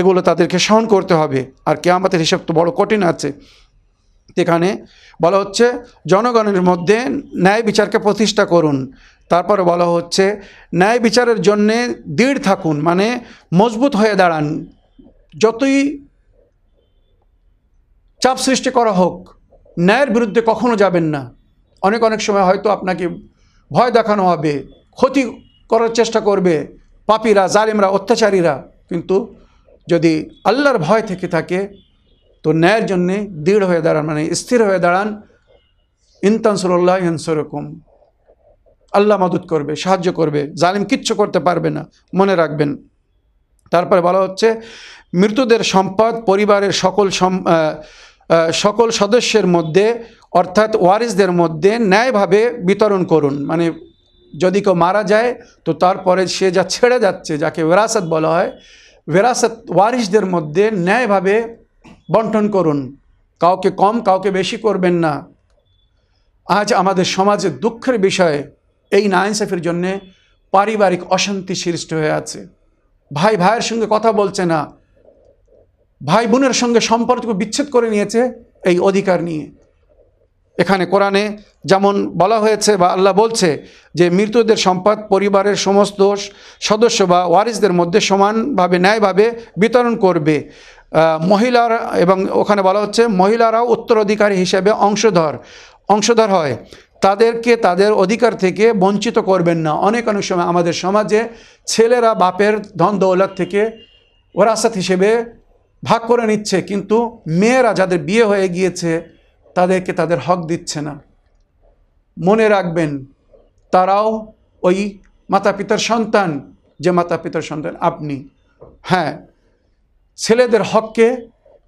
এগুলো তাদেরকে সহন করতে হবে। আর কেয়ামতের হিসাব তো বড় কঠিন আছে। এখানে বলা হচ্ছে, জনগণের মধ্যে ন্যায় বিচারকে প্রতিষ্ঠা করুন। তারপরে বলা হচ্ছে, ন্যায় বিচারের জন্যে দৃঢ় থাকুন মানে মজবুত হয়ে দাঁড়ান। যতই চাপ সৃষ্টি করা হোক, ন্যায়ের বিরুদ্ধে কখনো যাবেন না। অনেক অনেক সময় হয়তো আপনাকে ভয় দেখানো হবে, ক্ষতি করার চেষ্টা করবে পাপীরা, জালিমরা, অত্যাচারীরা। কিন্তু যদি আল্লাহর ভয় থেকে থাকে, তো ন্যায়ের জন্যে দৃঢ় হয়ে দাঁড়ান মানে স্থির হয়ে দাঁড়ান। ইনতানসুল্লাহ ইনসরকম আল্লাহ মদত করবে, সাহায্য করবে, জালিম কিচ্ছু করতে পারবে না, মনে রাখবেন। তারপরে বলা হচ্ছে, মৃতদের সম্পদ পরিবারের সকল সকল সদস্যের মধ্যে, অর্থাৎ ওয়ারিসদের মধ্যে ন্যায়ভাবে বিতরণ করুন। মানে যদি কেউ মারা যায়, তো তারপরে সে যা ছেড়ে যাচ্ছে, যাকে বেরাসত বলা হয় বেরাসত ওয়ারিসদের মধ্যে ন্যায়ভাবে বন্টন করুন। কাউকে কম, কাউকে বেশি করবেন না। আজ আমাদের সমাজে দুঃখের বিষয়ে এই নাইনসাফের জন্যে পারিবারিক অশান্তি সৃষ্টি হয়ে আছে। ভাই ভাইয়ের সঙ্গে কথা বলছে না। ভাই বোনের সঙ্গে সম্পর্ক বিচ্ছেদ করে নিয়েছে এই অধিকার নিয়ে। এখানে কোরআনে যেমন বলা হয়েছে বা আল্লাহ বলছে যে মৃতদের সম্পদ, পরিবারের সমস্ত সদস্য বা ওয়ারিসদের মধ্যে সমানভাবে, ন্যায়ভাবে বিতরণ করবে। মহিলার এবং ওখানে বলা হচ্ছে মহিলারাও উত্তরাধিকারী হিসেবে অংশধর অংশধর হয়। তাদেরকে তাদের অধিকার থেকে বঞ্চিত করবেন না। অনেক অনেক সময় আমাদের সমাজে ছেলেরা বাপের ধন দৌলত থেকে ওরাসাত হিসেবে ভাগ করে নিচ্ছে, কিন্তু মেয়েরা যাদের বিয়ে হয়ে গিয়েছে তাদেরকে তাদের হক দিচ্ছে না। মনে রাখবেন, তারাও ওই মাতা পিতার সন্তান, যে মাতা পিতার সন্তান আপনি। হ্যাঁ ছেলেদের হককে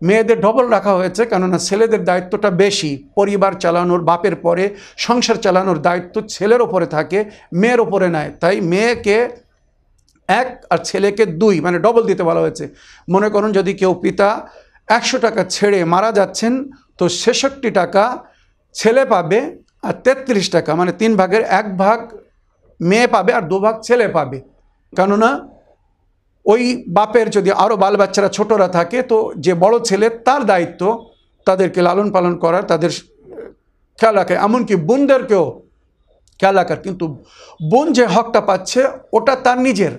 মেয়েদের ডবল রাখা হয়েছে, কেননা ছেলেদের দায়িত্বটা বেশি। পরিবার চালানোর, বাপের পরে সংসার চালানোর দায়িত্ব ছেলের ওপরে থাকে, মেয়ের ওপরে নেয় তাই মেয়েকে এক আর ছেলেকে দুই মানে ডবল দিতে বলা হয়েছে। মনে করুন যদি কেউ পিতা একশো টাকা ছেড়ে মারা যাচ্ছেন, তো ছেষট্টি টাকা ছেলে পাবে আর তেত্রিশ টাকা মানে তিন ভাগের এক ভাগ মেয়ে পাবে আর দু ভাগ ছেলে পাবে। কেননা ওই বাপের যদি আরও বাল বাচ্চারা ছোটরা থাকে, তো যে বড় ছেলে তার দায়িত্ব তাদেরকে লালন পালন করার, তাদের খেয়াল রাখে। এমনকি বোনদেরকেও খেয়াল রাখার। কিন্তু বোন যে হকটা পাচ্ছে, ওটা তার নিজের।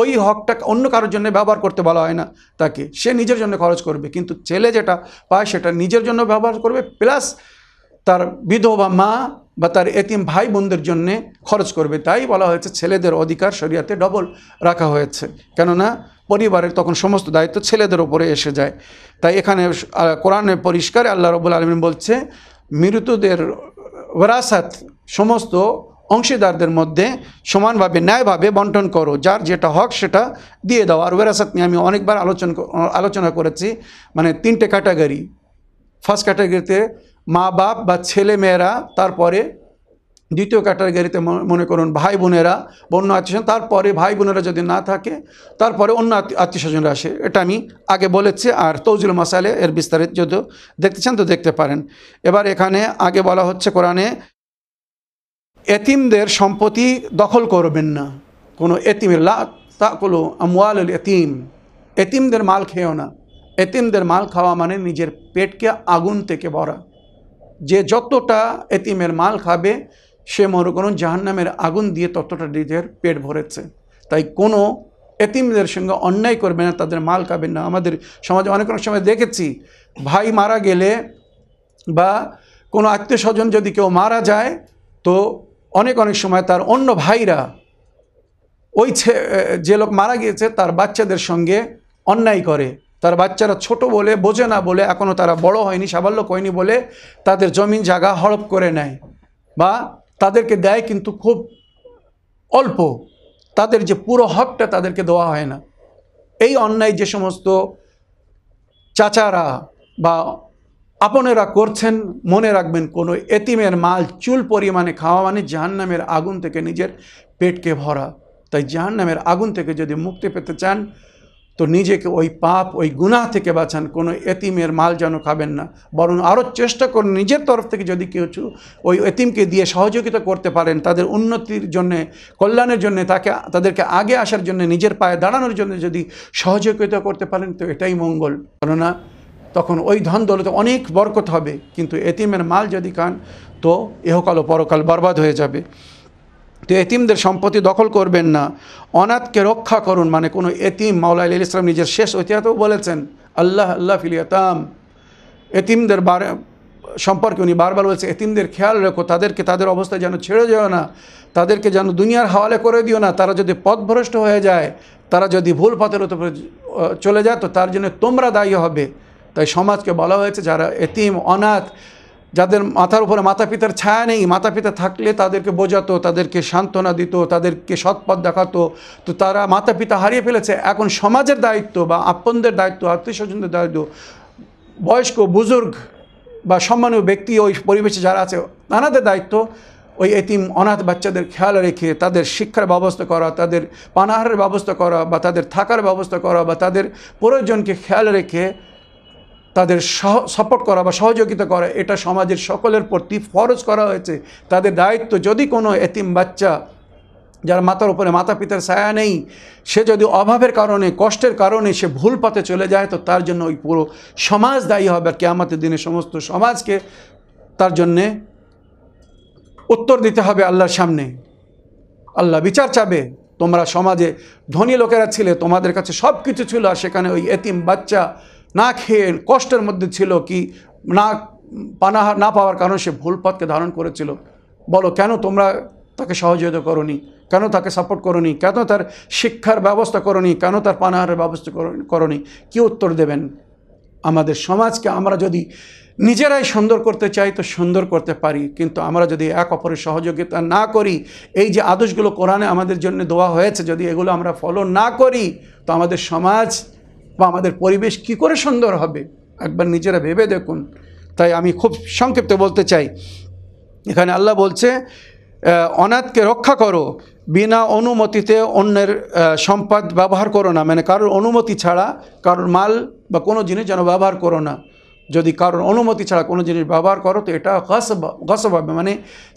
ওই হকটা অন্য কারোর জন্য ব্যবহার করতে বলা হয় না তাকে। সে নিজের জন্য খরচ করবে। কিন্তু ছেলে যেটা পায়, সেটা নিজের জন্য ব্যবহার করবে, প্লাস তার বিধবা মা বা তার এতিম ভাই বোনদের জন্যে খরচ করবে। তাই বলা হয়েছে, ছেলেদের অধিকার শরিয়াতে ডবল রাখা হয়েছে। কেননা, পরিবারের তখন সমস্ত দায়িত্ব ছেলেদের ওপরে এসে যায়। তাই এখানে কোরআনে পরিষ্কার আল্লাহ রবুল আলমিন বলছে, মৃতদের ওরাসাত সমস্ত অংশীদারদের মধ্যে সমানভাবে, ন্যায়ভাবে বন্টন করো। যার যেটা হক সেটা দিয়ে দাও। আর ওয়েরাসাত নিয়ে আমি অনেকবার আলোচনা আলোচনা করেছি। মানে তিনটে ক্যাটাগরি। ফার্স্ট ক্যাটাগরিতে মা বাপ বা ছেলে মেয়েরা, তারপরে দ্বিতীয় ক্যাটাগরিতে মনে করুন ভাই বোনেরা বন্য আত্মীয় তারপরে ভাই বোনেরা যদি না থাকে, তারপরে অন্য আত্মীয় স্বজনরা আসে। এটা আমি আগে বলেছি। আর তৌজুল মাসালে এর বিস্তারিত যদি দেখতে চান তো দেখতে পারেন। এবার এখানে আগে বলা হচ্ছে কোরআনে এতিমদের সম্পত্তি দখল করবেন না। কোনো এতিমের লা তাকলো আমওয়াল এতিম। এতিমদের মাল খেয়েও না। এতিমদের মাল খাওয়া মানে নিজের পেটকে আগুন থেকে ভরা। যে যতটা এতিমের মাল খাবে, সে মনে করুন জাহান্নামের আগুন দিয়ে ততটা নিজের পেট ভরেছে। তাই কোনো এতিমদের সঙ্গে অন্যায় করবে না, তাদের মাল খাবেন না। আমাদের সমাজে অনেক অনেক সময় দেখেছি, ভাই মারা গেলে বা কোনো আত্মীয় স্বজন যদি কেউ মারা যায়, তো অনেক অনেক সময় তার অন্য ভাইরা ওই যে লোক মারা গিয়েছে তার বাচ্চাদের সঙ্গে অন্যায় করে। তার বাচ্চারা ছোট বলে, বোঝে না বলে এখনও তারা বড় হয়নি সাবাল্যক হয়নি বলে তাদের জমিন জায়গা হড়প করে নেয় বা তাদেরকে দেয় কিন্তু খুব অল্প। তাদের যে পুরো হকটা তাদেরকে দেওয়া হয় না। এই অন্যায় যে সমস্ত চাচারা বা আপনেরা করছেন, মনে রাখবেন, কোনো এতিমের মাল চুল পরিমাণে খাওয়া মানে জাহান্নামের আগুন থেকে নিজের পেটকে ভরা। তাই জাহান্নামের আগুন থেকে যদি মুক্তি পেতে চান, তো নিজেকে ওই পাপ, ওই গুনাহ থেকে বাঁচান, কোনো এতিমের মাল যেন খাবেন না। বরং আরও চেষ্টা করুন, নিজের তরফ থেকে যদি কিছু ওই এতিমকে দিয়ে সহযোগিতা করতে পারেন, তাদের উন্নতির জন্যে, কল্যাণের জন্য, তাকে, তাদেরকে আগে আসার জন্য, নিজের পায়ে দাঁড়ানোর জন্য যদি সহযোগিতা করতে পারেন, তো এটাই মঙ্গল। কেননা তখন ওই ধন দৌলতে অনেক বরকত হবে। কিন্তু এতিমের মাল যদি খান, তো এহকাল ও পরকাল বরবাদ হয়ে যাবে। তো এতিমদের সম্পত্তি দখল করবেন না। অনাথকে রক্ষা করুন মানে কোনো এতিম মাওলা আলী ইসলাম নিজের শেষ ঐতিহাতেও বলেছেন, আল্লাহ আল্লাহ ফিলিয়াতাম এতিমদের বার, সম্পর্কে উনি বারবার বলছে, এতিমদের খেয়াল রেখো, তাদেরকে তাদের অবস্থায় যেন ছেড়ে যেও না, তাদেরকে যেন দুনিয়ার হাওয়ালে করে দিও না, তারা যদি পথভ্রষ্ট হয়ে যায়, তারা যদি ভুল পথের চলে যায়, তো তার জন্য তোমরা দায়ী হবে। তাই সমাজকে বলা হয়েছে যারা এতিম, অনাথ, যাদের মাথার উপরে মাতা পিতার ছায়া নেই মাতা পিতা থাকলে তাদেরকে বোঝাতো, তাদেরকে সান্ত্বনা দিত, তাদেরকে সৎপথ দেখাতো, তো তারা মাতা পিতা হারিয়ে ফেলেছে। এখন সমাজের দায়িত্ব বা আপনদের দায়িত্ব, আত্মীয় স্বজনদের দায়িত্ব, বয়স্ক, বুজুর্গ বা সম্মানীয় ব্যক্তি ওই পরিবেশে যারা আছে তানাদের দায়িত্ব ওই এতিম, অনাথ বাচ্চাদের খেয়াল রেখে তাদের শিক্ষার ব্যবস্থা করা, তাদের পানাহারের ব্যবস্থা করা বা তাদের থাকার ব্যবস্থা করা বা তাদের প্রয়োজনকে খেয়াল রেখে তাদের সাপোর্ট করা বা সহযোগিতা করা, এটা সমাজের সকলের প্রতি ফরজ করা হয়েছে। তাদের দায়িত্ব যদি কোনো এতিম বাচ্চা যার মাথার উপরে মাতা পিতার ছায়া নেই, সে যদি অভাবের কারণে, কষ্টের কারণে সে ভুল পথে চলে যায়, তো তার জন্য ওই পুরো সমাজ দায়ী হবে। আর কেয়ামতের দিনে সমস্ত সমাজকে তার জন্যে উত্তর দিতে হবে আল্লাহর সামনে। আল্লাহ বিচার চাবে, তোমরা সমাজে ধনী লোকেরা ছিলে, তোমাদের কাছে সব কিছু ছিল, আর সেখানে ওই এতিম বাচ্চা না খেয়ে কষ্টের মধ্যে ছিল কি না পানাহার না পাওয়ার কারণে সে ভুল পথকে ধারণ করেছিল। বলো, কেন তোমরা তাকে সহযোগিতা করনি? কেন তাকে সাপোর্ট করনি? কেন তার শিক্ষার ব্যবস্থা করনি? কেন তার পানাহারের ব্যবস্থা করনি? কি উত্তর দেবেন? আমাদের সমাজকে আমরা যদি নিজেরাই সুন্দর করতে চাই তো সুন্দর করতে পারি। কিন্তু আমরা যদি এক অপরের সহযোগিতা না করি, এই যে আদর্শগুলো কোরআনে আমাদের জন্য দেওয়া হয়েছে, যদি এগুলো আমরা ফলো না করি, তো আমাদের সমাজ বা আমাদের পরিবেশ কি করে সুন্দর হবে? একবার নিজেরা ভেবে দেখুন। তাই আমি খুব সংক্ষিপ্ত বলতে চাই। এখানে আল্লাহ বলছে অনাথকে রক্ষা করো, বিনা অনুমতিতে অন্যের সম্পদ ব্যবহার করো না। মানে কারোর অনুমতি ছাড়া কারোর মাল বা কোনো জিনিস যেন ব্যবহার করো না। যদি কারোর অনুমতি ছাড়া কোনো জিনিস ব্যবহার করো, তো এটা গসব গসব হবে। মানে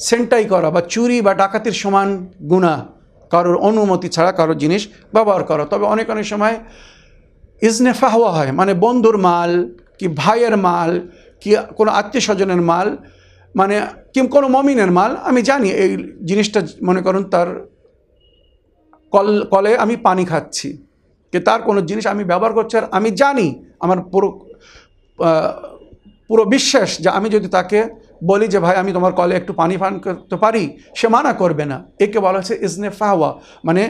সেন্টাই করা বা চুরি বা ডাকাতির সমান গুণা কারোর অনুমতি ছাড়া কারোর জিনিস ব্যবহার করো। তবে অনেক অনেক সময় ইজনে ফাহওয়া হয় মানে বন্ধুর মাল কি ভাইয়ের মাল কি কোনো আত্মীয় স্বজনের মাল মানে কি কোনো মমিনের মাল, আমি জানি এই জিনিসটা মনে করুন তার কল, কলে আমি পানি খাচ্ছি কি তার কোনো জিনিস আমি ব্যবহার করছি আর আমি জানি আমার পুরো পুরো বিশ্বাস যে আমি যদি তাকে বলি যে ভাই আমি তোমার কলে একটু পানি পান করতে পারি, সে মানা করবে না। একে বলা হচ্ছে ইজনে ফাহওয়া মানে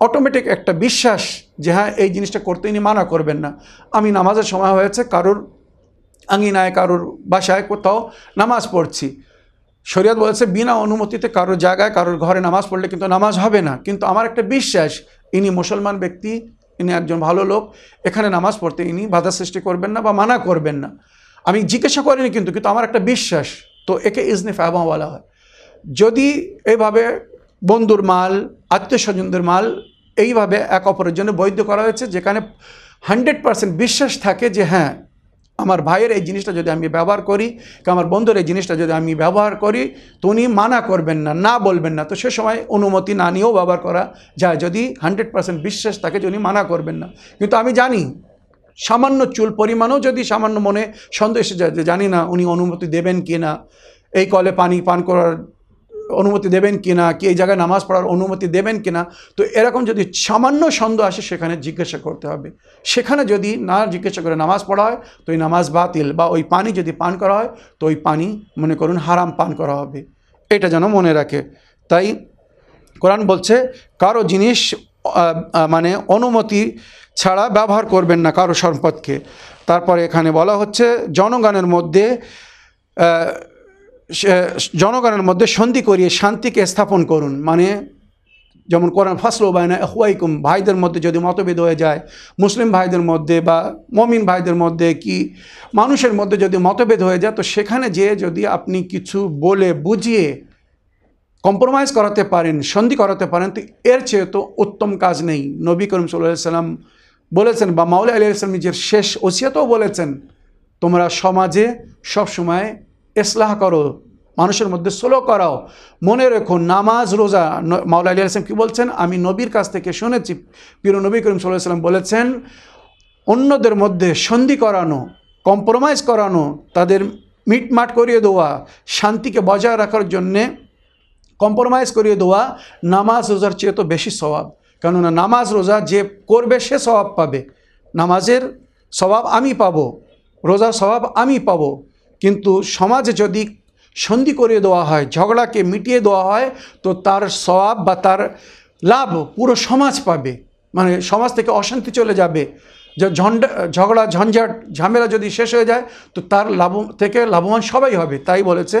অটোমেটিক একটা বিশ্বাস যে হ্যাঁ এই জিনিসটা করতে ইনি মানা করবেন না। আমি নামাজের সময় হয়েছে কারোর আঙিনায় কারোর বাসায় কোথাও নামাজ পড়ছি। শরীয়ত বলেছে, বিনা অনুমতিতে কারোর জায়গায়, কারোর ঘরে নামাজ পড়লে কিন্তু নামাজ হবে না। কিন্তু আমার একটা বিশ্বাস, ইনি মুসলমান ব্যক্তি, ইনি একজন ভালো লোক, এখানে নামাজ পড়তে ইনি বাধা সৃষ্টি করবেন না বা মানা করবেন না। আমি জিজ্ঞাসা করিনি কিন্তু কিন্তু আমার একটা বিশ্বাস, তো একে ইজনে ফ্যাবা বলা হয়। যদি এভাবে বন্ধুর মাল, আত্মীয় স্বজনদের মাল এইভাবে এক অপরের জন্য বৈধ করা হয়েছে, যেখানে হান্ড্রেড পারসেন্ট বিশ্বাস থাকে যে হ্যাঁ আমার ভাইয়ের এই জিনিসটা যদি আমি ব্যবহার করি, কি আমার বন্ধুর এই জিনিসটা যদি আমি ব্যবহার করি, তো উনি মানা করবেন না না বলবেন না। তো সে সময় অনুমতি না নিয়েও ব্যবহার করা যায়, যদি হান্ড্রেড পার্সেন্ট বিশ্বাস থাকে যে উনি মানা করবেন না। কিন্তু আমি জানি, সামান্য চুল পরিমাণও যদি সামান্য মনে সন্দেহ এসে যায় যে জানি না উনি অনুমতি দেবেন কি না, এই কলে পানি পান করার অনুমতি দেবেন কি না কি এই জায়গায় নামাজ পড়ার অনুমতি দেবেন কি না তো এরকম যদি সামান্য সন্দেহ আসে, সেখানে জিজ্ঞাসা করতে হবে। সেখানে যদি না জিজ্ঞাসা করে নামাজ পড়া হয়, তো ওই নামাজ বাতিল, বা ওই পানি যদি পান করা হয়, তো ওই পানি, মনে করুন, হারাম পান করা হবে। এটা যেন মনে রাখে। তাই কোরআন বলছে, কারও জিনিস মানে অনুমতি ছাড়া ব্যবহার করবেন না কারও সম্পদকে। তারপরে এখানে বলা হচ্ছে, জনগণের মধ্যে জনগণের মধ্যে সন্ধি করিয়ে শান্তিকে স্থাপন করুন। মানে যেমন কোরআন, ফাসলো বাইনা হুয়াইকুম ভাইদের মধ্যে যদি মতভেদ হয়ে যায়, মুসলিম ভাইদের মধ্যে বা মমিন ভাইদের মধ্যে কি মানুষের মধ্যে যদি মতভেদ হয়ে যায়, তো সেখানে যে যদি আপনি কিছু বলে বুঝিয়ে কম্প্রোমাইজ করাতে পারেন, সন্ধি করাতে পারেন, তো এর চেয়ে তো উত্তম কাজ নেই। নবী করিম সাল্লাম বলেছেন বা মাউলা আলী আসলাম নিজের শেষ ওসিয়াতেও বলেছেন, তোমরা সমাজে সবসময় এসলাহ করো, মানুষের মধ্যে স্লো করাও। মনে রেখো, নামাজ, রোজা মাওলা আলী আসলাম কী বলছেন? আমি নবীর কাছ থেকে শুনেছি প্রিয় নবী করিম সাল্লাহ সাল্লাম বলেছেন, অন্যদের মধ্যে সন্ধি করানো কম্প্রোমাইজ করানো, তাদের মিটমাট করিয়ে দেওয়া, শান্তিকে বজায় রাখার জন্যে কম্প্রোমাইজ করিয়ে দেওয়া, নামাজ, রোজার চেয়ে তো বেশি স্বভাব কেননা নামাজ, রোজা যে করবে, সে স্বভাব পাবে। নামাজের স্বভাব আমি পাবো, রোজার স্বভাব আমি পাবো। কিন্তু সমাজে যদি সন্ধি করিয়ে দেওয়া হয়, ঝগড়াকে মিটিয়ে দেওয়া হয়, তো তার স্বভাব বা তার লাভ পুরো সমাজ পাবে। মানে সমাজ থেকে অশান্তি চলে যাবে। যে ঝন্ডা, ঝগড়া, ঝঞ্ঝাট, ঝামেলা যদি শেষ হয়ে যায়, তো তার লাভ, থেকে লাভবান সবাই হবে। তাই বলেছে,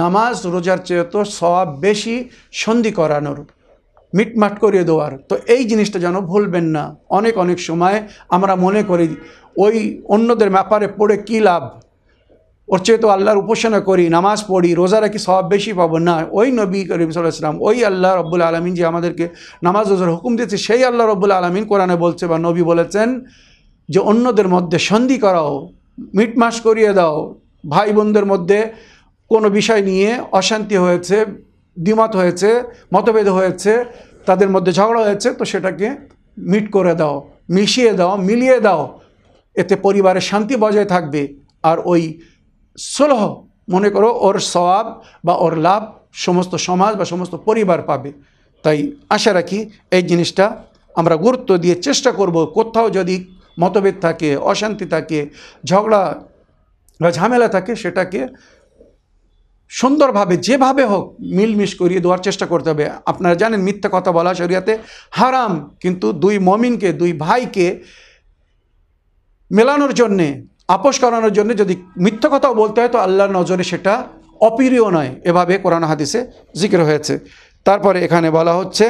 নামাজ রোজার চেয়ে তো স্বভাব বেশি সন্ধি করানোর, মিটমাট করিয়ে দেওয়ার। তো এই জিনিসটা যেন ভুলবেন না। অনেক অনেক সময় আমরা মনে করি, ওই অন্যদের ব্যাপারে পড়ে কী লাভ? ওর চেয়ে তো আল্লাহর উপাসনা করি, নামাজ পড়ি, রোজা রাখি সব বেশি পাবো। না, ওই নবী করিম সাল্লাম, ওই আল্লাহ রব্বুল আলমিন যে আমাদেরকে নামাজ রোজার হুকুম দিয়েছে, সেই আল্লাহ রব্বুল আলমিন কোরআনে বলছে বা নবী বলেছেন যে, অন্যদের মধ্যে সন্ধি করাও, মিটমাস করিয়ে দাও ভাই বোনদের মধ্যে কোনো বিষয় নিয়ে অশান্তি হয়েছে, দ্বিমত হয়েছে, মতভেদ হয়েছে, তাদের মধ্যে ঝগড়া হয়েছে, তো সেটাকে মিট করে দাও, মিশিয়ে দাও, মিলিয়ে দাও। এতে পরিবারের শান্তি বজায় থাকবে। আর ওই সুলহ মনে করো, ওর সওয়াব বা ওর লাভ সমস্ত সমাজ বা সমস্ত পরিবার পাবে। তাই আশা রাখি এই জিনিসটা আমরা গুরুত্ব দিয়ে চেষ্টা করব। কোথাও যদি মতভেদ থাকে, অশান্তি থাকে, ঝগড়া বা ঝামেলা থাকে, সেটাকে সুন্দরভাবে যেভাবে হোক মিলমিশ করিয়ে দেওয়ার চেষ্টা করতে হবে। আপনারা জানেন, মিথ্যা কথা বলা শরিয়াতে হারাম। কিন্তু দুই মমিনকে, দুই ভাইকে মেলানোর জন্যে আপোষ করানোর জন্য যদি মিথ্যা কথাও বলতে হয়, তো আল্লাহর নজরে সেটা অপ্রিয় নয়। এভাবে কোরআন হাদিসে জিকির হয়েছে। তারপরে এখানে বলা হচ্ছে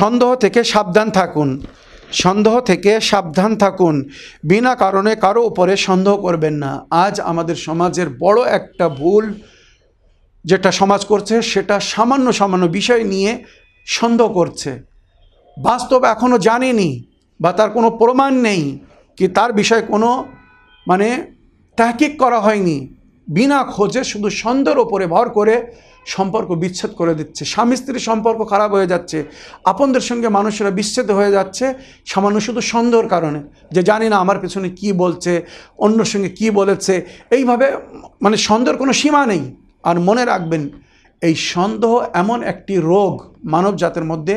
সন্দেহ থেকে সাবধান থাকুন। সন্দেহ থেকে সাবধান থাকুন। বিনা কারণে কারও উপরে সন্দেহ করবেন না। আজ আমাদের সমাজের বড় একটা ভুল যেটা সমাজ করছে, সেটা সামান্য সামান্য বিষয় নিয়ে সন্দেহ করছে। বাস্তব এখনও জানেনি। বা তার কোনো প্রমাণ নেই কি তার বিষয়ে কোনো মানে তাহকিক করা হয়নি। বিনা খোঁজে শুধু সন্দেহের ওপরে ভর করে সম্পর্ক বিচ্ছেদ করে দিচ্ছে। স্বামী স্ত্রীর সম্পর্ক খারাপ হয়ে যাচ্ছে, আপনদের সঙ্গে মানুষেরা বিচ্ছেদ হয়ে যাচ্ছে, সামান্য শুধু সন্দেহর কারণে। যে জানি না আমার পেছনে কি বলছে, অন্যর সঙ্গে কি বলেছে, এইভাবে মানে সন্দেহের কোনো সীমা নেই। আর মনে রাখবেন, এই সন্দেহ এমন একটি রোগ মানব জাতের মধ্যে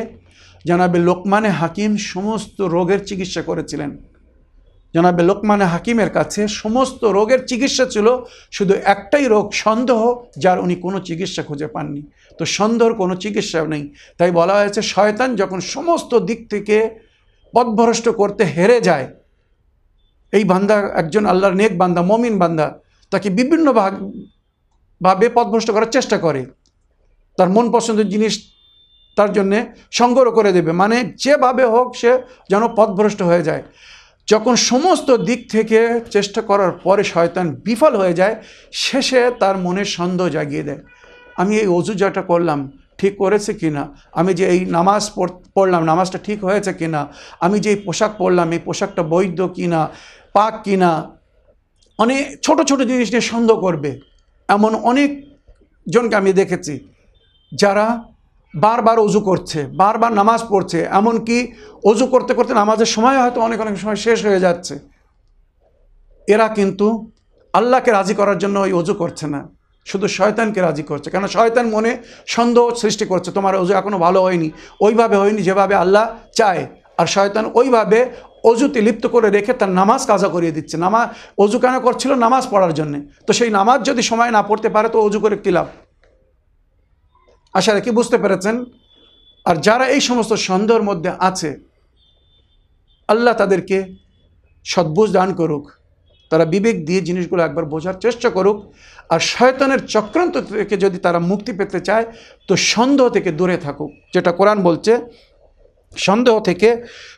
জানাবে লোকমানে হাকিম সমস্ত রোগের চিকিৎসা করেছিলেন। জানাবে লোকমানে হাকিমের কাছে সমস্ত রোগের চিকিৎসা ছিল, শুধু একটাই রোগ সন্দেহ, যার উনি কোনো চিকিৎসা খুঁজে পাননি। তো সন্দেহর কোনো চিকিৎসা নেই। তাই বলা হয়েছে, শয়তান যখন সমস্ত দিক থেকে পথভ্রষ্ট করতে হেরে যায়, এই বান্দা একজন আল্লাহর নেক বান্দা, মমিন বান্দা, তাকে বিভিন্ন ভাগ ভাবে পথভ্রষ্ট করার চেষ্টা করে। তার মন পছন্দের জিনিস তার জন্যে সংগ্রহ করে দেবে। মানে যেভাবে হোক সে যেন পথভ্রষ্ট হয়ে যায়। যখন সমস্ত দিক থেকে চেষ্টা করার পরে শয়তান বিফল হয়ে যায়, শেষে তার মনে সন্দেহ জাগিয়ে দেয়। আমি এই অজু যেটা করলাম ঠিক করেছে কি না আমি যে এই নামাজ পড়লাম, নামাজটা ঠিক হয়েছে কি না আমি যে পোশাক পরলাম, এই পোশাকটা বৈধ কি না পাক কি না অনেক ছোট ছোট জিনিস নিয়ে সন্দেহ করবে। এমন অনেক জনকে আমি দেখেছি যারা বারবার অজু করছে, বারবার নামাজ পড়ছে, এমনকি অজু করতে করতে নামাজের সময় হয়তো অনেক অনেক সময় শেষ হয়ে যাচ্ছে। এরা কিন্তু আল্লাহকে রাজি করার জন্য ওই অজু করছে না। শুধু শয়তানকে রাজি করছে কেন শয়তান মনে সন্দেহ সৃষ্টি করছে, তোমার অজু এখনও ভালো হয়নি, ওইভাবে হয়নি যেভাবে আল্লাহ চায়। আর শয়তান ওইভাবে অজুতে লিপ্ত করে রেখে তার নামাজ কাজা করিয়ে দিচ্ছে। নামাজ অজু কেন করছিল? নামাজ পড়ার জন্যে। তো সেই নামাজ যদি সময় না পড়তে পারে তো অজু করে কী লাভ? আশা রাখি বুঝতে পেরেছেন। আর যারা এই সমস্ত সন্দেহের মধ্যে আছে, আল্লাহ তাদেরকে সদ্বুজ দান করুক। তারা বিবেক দিয়ে জিনিসগুলো একবার বোঝার চেষ্টা করুক। আর শয়তানের চক্রান্ত থেকে যদি তারা মুক্তি পেতে চায়, তো সন্দেহ থেকে দূরে থাকুক। যেটা কোরআন বলছে, সন্দেহ থেকে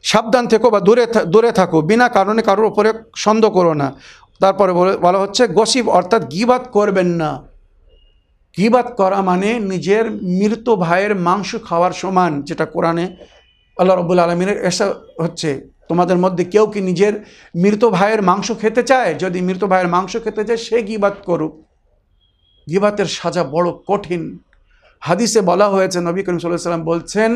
সাবধান থেকো বা দূরে দূরে থাকো। বিনা কারণে কারোর উপরে সন্দেহ করো না। তারপরে বলা হচ্ছে, গসিব অর্থাৎ গিবাদ করবেন না। গিবাত করা মানে নিজের মৃত ভাইয়ের মাংস খাওয়ার সমান, যেটা কোরআনে আল্লাহ রব্বুল আলমিনের এসা হচ্ছে। তোমাদের মধ্যে কেউ কি নিজের মৃত ভাইয়ের মাংস খেতে চায়? যদি মৃত ভাইয়ের মাংস খেতে চায়, সে গিবাত করুক? গিবাতের সাজা বড় কঠিন। হাদিসে বলা হয়েছে, নবী করিম সাল্লাহ সাল্লাম বলছেন,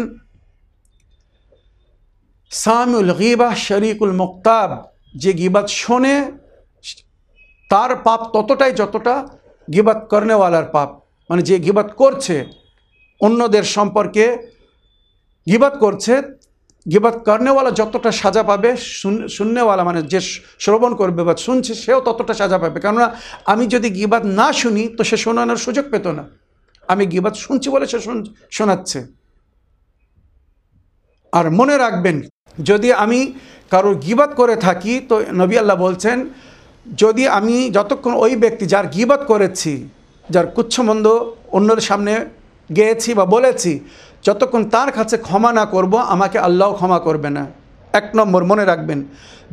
সামিউল গিবা শরিকুল মুক্তাব। যে গিবাত শোনে, তার পাপ ততটাই যতটা গিবাত কর্নেওয়ালার পাপ। মানে যে গিবাত করছে অন্যদের সম্পর্কে গিবাত করছে, গিবাত কর্নেওয়ালা যতটা সাজা পাবে, শুন- শূন্যওয়ালা মানে যে শ্রবণ করবে বা শুনছে, সেও ততটা সাজা পাবে। কেননা আমি যদি গিবাত না শুনি, তো সে শোনানোর সুযোগ পেত না। আমি গিবাত শুনছি বলে সে শুন- শোনাচ্ছে। আর মনে রাখবেন, যদি আমি কারোর গিবাত করে থাকি, তো নবী আল্লাহ বলছেন, যদি আমি যতক্ষণ ওই ব্যক্তি যার গিবাত করেছি যার কুচ্ছমন্দ অন্যদের সামনে গেয়েছি বা বলেছি, যতক্ষণ তার কাছে ক্ষমা না করব, আমাকে আল্লাহ ক্ষমা করবে না। এক নম্বর, মনে রাখবেন,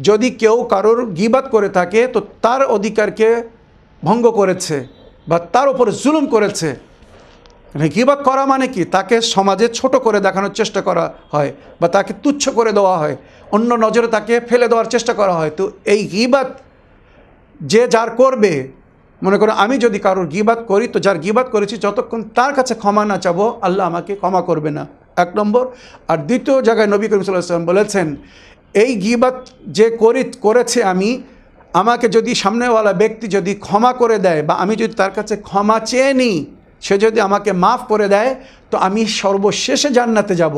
যদি কেউ কারোর গিবাত করে থাকে, তো তার অধিকারকে ভঙ্গ করেছে বা তার উপরে জুলুম করেছে। মানে গিবাত করা মানে কি? তাকে সমাজে ছোট করে দেখানোর চেষ্টা করা হয় বা তাকে তুচ্ছ করে দেওয়া হয়। অন্য নজরে তাকে ফেলে দেওয়ার চেষ্টা করা হয়। তো এই গিবাদ যে যার করবে মনে করো, আমি যদি কারোর গিবাত করি, তো যার গিবাত করেছি, যতক্ষণ তার কাছে ক্ষমা না চাবো, আল্লাহ আমাকে ক্ষমা করবে না। এক নম্বর। আর দ্বিতীয় জায়গায় নবী করিম সাল্লাম বলেছেন, এই গিবাত যে করি, করেছে আমি, আমাকে যদি সামনেওয়ালা ব্যক্তি যদি ক্ষমা করে দেয়, বা আমি যদি তার কাছে ক্ষমা চেয়ে নিই, সে যদি আমাকে মাফ করে দেয়, তো আমি সর্বশেষে জান্নাতে যাব।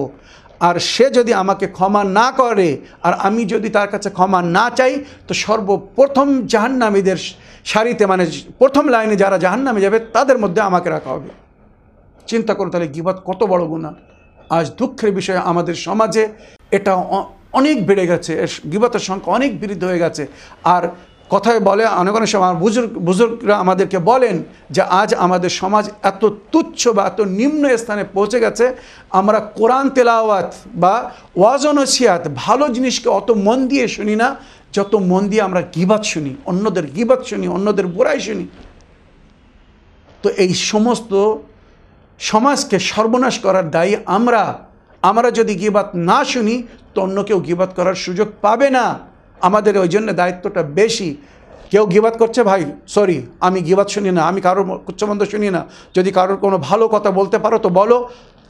আর সে যদি আমাকে ক্ষমা না করে, আর আমি যদি তার কাছে ক্ষমা না চাই, তো সর্বপ্রথম জাহান্নামীদের সারিতে মানে প্রথম লাইনে যারা জাহান্নামে যাবে, তাদের মধ্যে আমাকে রাখা হবে। চিন্তা করো তাহলে গিবাত কত বড় গুণা আজ দুঃখের বিষয় আমাদের সমাজে এটা অনেক বেড়ে গেছে গিবাতের সংখ্যা অনেক বৃদ্ধি হয়ে গেছে। আর কথায় বলে, অনেক অনেক সময় বুজুর্গ বুজুর্গরা আমাদেরকে বলেন যে, আজ আমাদের সমাজ এত তুচ্ছ বা এত নিম্ন স্থানে পৌঁছে গেছে, আমরা কোরআন তেলাওয়াত বা ওয়াজনসিয়াত ভালো জিনিসকে অত মন দিয়ে শুনি না যত মন দিয়ে আমরা গিবাত শুনি, অন্যদের গিবাত শুনি, অন্যদের বুড়াই শুনি, তো এই সমস্ত সমাজকে সর্বনাশ করার দায়ী আমরা। আমরা যদি গিবাত না শুনি, তো অন্য কেউ গিবাত করার সুযোগ পাবে না। আমাদের ওই জন্য দায়িত্বটা বেশি। কেউ গিবাত করছে, ভাই সরি আমি গিবাত শুনি না, আমি কারোর উচ্চমন্দ শুনি না। যদি কারোর কোনো ভালো কথা বলতে পারো, তো বলো,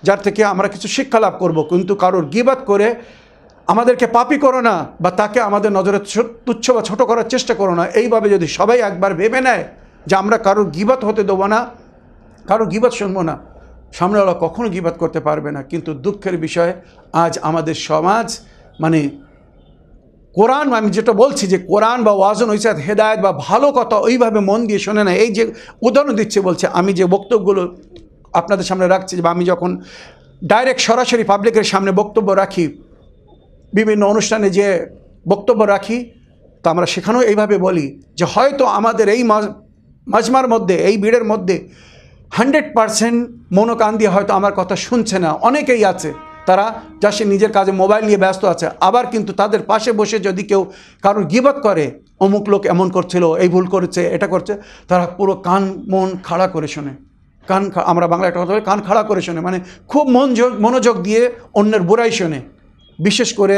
যার থেকে আমরা কিছু শিক্ষা লাভ করব। কিন্তু কারোর গিবাত করে আমাদেরকে পাপি করো না, বা তাকে আমাদের নজরে তুচ্ছ বা ছোট করার চেষ্টা করো না। এইভাবে যদি সবাই একবার ভেবে নেয় যে আমরা কারোর গিবাত হতে দেবো না কারও গিবাত শুনব না, সামনেওয়ালা কখনো গিবাত করতে পারবে না। কিন্তু দুঃখের বিষয়, আজ আমাদের সমাজ মানে কোরআন, আমি যেটা বলছি যে কোরআন বা ওয়াজন ঐসাদ হেদায়ত বা ভালো কথা ওইভাবে মন দিয়ে শোনে না। এই যে উদাহরণ দিচ্ছে, বলছে, আমি যে বক্তব্যগুলো আপনাদের সামনে রাখছি, বা আমি যখন ডাইরেক্ট সরাসরি পাবলিকের সামনে বক্তব্য রাখি বিভিন্ন অনুষ্ঠানে যে বক্তব্য রাখি, তো আমরা সেখানেও এইভাবে বলি যে হয়তো আমাদের এই মাজমার মধ্যে, এই ভিড়ের মধ্যে হান্ড্রেড পারসেন্ট মনোকান দিয়ে হয়তো আমার কথা শুনছে না। অনেকেই আছে, তারা যা সে নিজের কাজে মোবাইল নিয়ে ব্যস্ত আছে, আবার কিন্তু তাদের পাশে বসে যদি কেউ কারোর গিবত করে, অমুক লোক এমন করছিল, এই ভুল করেছে, এটা করছে, তারা পুরো কান, মন খাড়া করে শোনে। কান আমরা বাংলা একটা কথা বলি, কান খাড়া করে শোনে। মানে খুব মনোযোগ মনোযোগ দিয়ে অন্যের বুড়াই শোনে। বিশেষ করে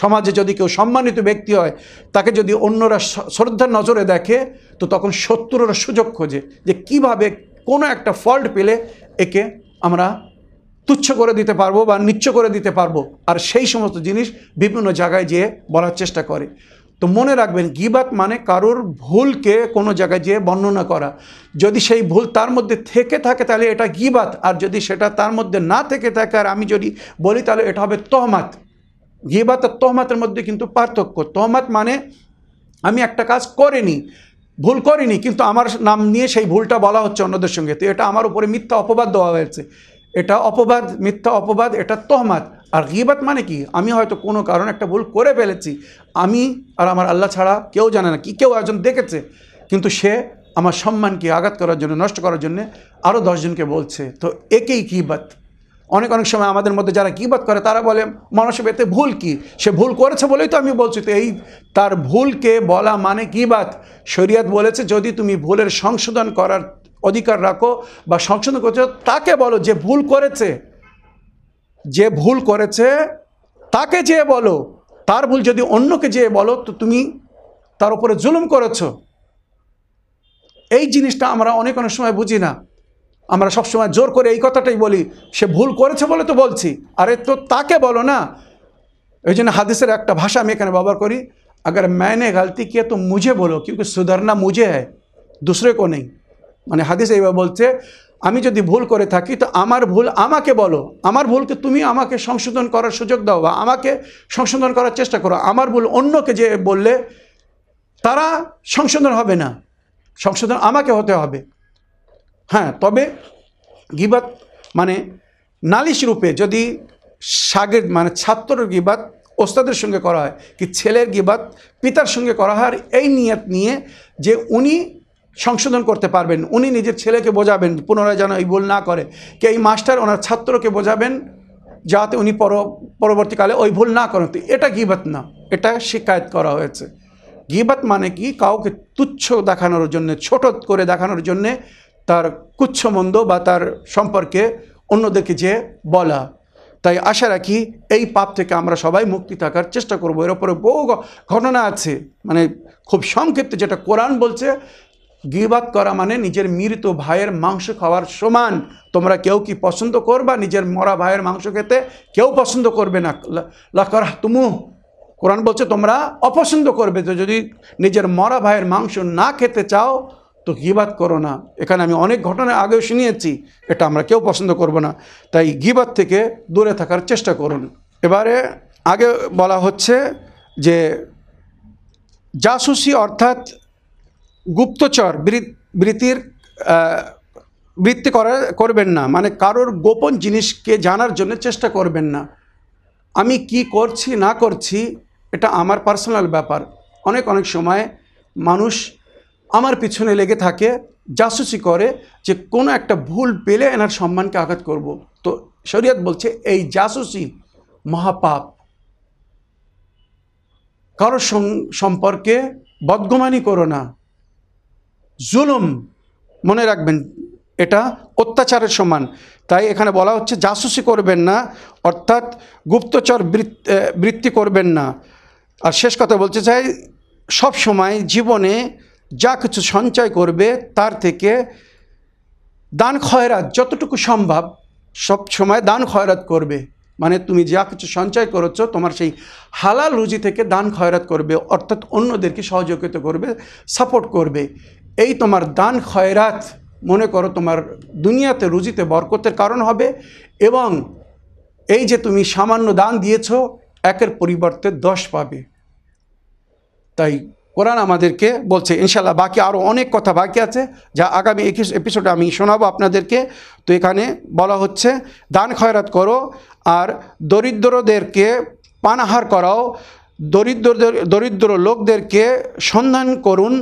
সমাজে যদি কেউ সম্মানিত ব্যক্তি হয়, তাকে যদি অন্যরা শ্রদ্ধার নজরে দেখে, তো তখন শত্রুরা সুযোগ খোঁজে যে কীভাবে কোনো একটা ফল্ট পেলে একে আমরা তুচ্ছ করে দিতে পারব বা নিচ্ছ করে দিতে পারব। আর সেই সমস্ত জিনিস বিভিন্ন জায়গায় যেয়ে বলার চেষ্টা করে। তো মনে রাখবেন, গিবাত মানে কারোর ভুলকে কোনো জায়গায় যেয়ে বর্ণনা করা। যদি সেই ভুল তার মধ্যে থেকে থাকে, তাহলে এটা গিবাত। আর যদি সেটা তার মধ্যে না থেকে থাকে, আর আমি যদি বলি, তাহলে এটা হবে তহমাত। গিবাত আর তহমাতের মধ্যে কিন্তু পার্থক্য। তহমাত মানে আমি একটা কাজ করিনি, ভুল করিনি, কিন্তু আমার নাম নিয়ে সেই ভুলটা বলা হচ্ছে অন্যদের সঙ্গে। তো এটা আমার উপরে মিথ্যা অপবাদ দেওয়া হয়েছে। এটা অপবাদ, মিথ্যা অপবাদ, এটা তহমাত আর গিবাত মানে কি? আমি হয়তো কোনো কারণে একটা ভুল করে ফেলেছি। আমি আর আমার আল্লাহ ছাড়া কেউ জানে না, কি কেউ একজন দেখেছে, কিন্তু সে আমার সম্মানকে আঘাত করার জন্য, নষ্ট করার জন্য আরও দশজনকে বলছে। তো একেই গিবাত অনেক অনেক সময় আমাদের মধ্যে যারা গিবাত করে, তারা বলে মানুষের এতে ভুল কি? সে ভুল করেছে বলেই তো আমি বলছি। তো এই তার ভুলকে বলা মানে গিবাত। শরিয়াত বলেছে, যদি তুমি ভুলের সংশোধন করার অধিকার রাখো বা সংশোধন করছ, তাকে বলো যে ভুল করেছে। যে ভুল করেছে, তাকে যে বলো। তার ভুল যদি অন্যকে যেয়ে বলো, তো তুমি তার উপরে জুলুম করেছ। এই জিনিসটা আমরা অনেক অনেক সময় বুঝি না। আমরা সবসময় জোর করে এই কথাটাই বলি সে ভুল করেছে বলে তো বলছি আরে তো তাকে বলো না এই জন্য হাদিসের একটা ভাষা আমি এখানে ব্যবহার করি अगर मैंने गलती किया तो मुझे बोलो क्योंकि सुधरना मुझे है दूसरे को नहीं মানে হাদিস এইভাবে বলছে আমি যদি ভুল করে থাকি তো আমার ভুল আমাকে বলো আমার ভুলকে তুমি আমাকে সংশোধন করার সুযোগ দাও বা আমাকে সংশোধন করার চেষ্টা করো আমার ভুল অন্যকে যে বললে তারা সংশোধন হবে না সংশোধন আমাকে হতে হবে হ্যাঁ তবে গিবাত মানে নালিশ রূপে যদি সাগের মানে ছাত্রের গিবাত ওস্তাদের সঙ্গে করা হয় কি ছেলের গিবাত পিতার সঙ্গে করা হয়, আর এই নিয়ত নিয়ে যে উনি সংশোধন করতে পারবেন, উনি নিজের ছেলেকে বোঝাবেন, পুনরায় যেন এই ভুল না করে, কি এই মাস্টার ওনার ছাত্রকে বোঝাবেন যাতে উনি পর, পরবর্তীকালে ওই ভুল না করেন। তো এটা গিবাত না, এটা শিকায়ত করা হয়েছে। গিবাত মানে কি, কাউকে তুচ্ছ দেখানোর জন্য, ছোট করে দেখানোর জন্যে তার কুচ্ছমন্দ বা তার সম্পর্কে অন্যদেরকে যে বলা। তাই আশা রাখি এই পাপ থেকে আমরা সবাই মুক্তি থাকার চেষ্টা করব। এর ওপরে বহু ঘটনা আছে। মানে খুব সংক্ষিপ্ত যেটা কোরআন বলছে গিবাত করা মানে নিজের মৃত ভাইয়ের মাংস খাওয়ার সমান। তোমরা কেউ কি পছন্দ করবা নিজের মরা ভাইয়ের মাংস খেতে? কেউ পছন্দ করবে না। লাকর তুমু কোরআন বলছে, তোমরা অপছন্দ করবে। তো যদি নিজের মরা ভাইয়ের মাংস না খেতে চাও তো গিবাত করো না। এখানে আমি অনেক ঘটনা আগেও শুনিয়েছি, এটা আমরা কেউ পছন্দ করব না। তাই গিবাত থেকে দূরে থাকার চেষ্টা করুন। এবারে আগে বলা হচ্ছে যে জাসুসি অর্থাৎ গুপ্তচর বৃত্তির বৃত্তি করা, করবেন না। মানে কারোর গোপন জিনিসকে জানার জন্য চেষ্টা করবেন না। আমি কি করছি, না করছি, এটা আমার পার্সোনাল ব্যাপার। অনেক অনেক সময় মানুষ আমার পিছনে লেগে থাকে, জাসুসি করে যে কোনো একটা ভুল পেলে এনার সম্মানকে আঘাত করব। তো শরীয়ত বলছে, এই জাসুসি মহাপাপ। কারোর সং- সম্পর্কে বদগমানি করো না। জুলুম, মনে রাখবেন, এটা অত্যাচারের সমান। তাই এখানে বলা হচ্ছে, জাসুসি করবেন না, অর্থাৎ গুপ্তচর বৃত- বৃত্তি করবেন না। আর শেষ কথা বলতে চাই সব সময় জীবনে যা কিছু সঞ্চয় করবে, তার থেকে দান খয়রাত যতটুকু সম্ভব, সব সময় দান খয়রাত করবে। মানে তুমি যা কিছু সঞ্চয় করেছ, তোমার সেই হালাল রুজি থেকে দান খয়রাত করবে, অর্থাৎ অন্যদেরকে সহযোগিতা করবে সাপোর্ট করবে। এই তোমার দান খয়রাত, মনে করো তোমার দুনিয়াতে রুজিতে বরকতের কারণ হবে এবং এই যে তুমি সামান্য দান দিয়েছ, একের পরিবর্তে দশ পাবে। তাই কোরআন আমাদেরকে বলছে ইনশাল্লাহ বাকি আরও অনেক কথা বাকি আছে, যা আগামী একুশ এপিসোডে আমি শোনাবো আপনাদেরকে। তো এখানে বলা হচ্ছে, দান খয়রাত করো আর দরিদ্রদেরকে পানাহার করাও দরিদ্র দরিদ্র লোকদেরকে সন্ধান করুন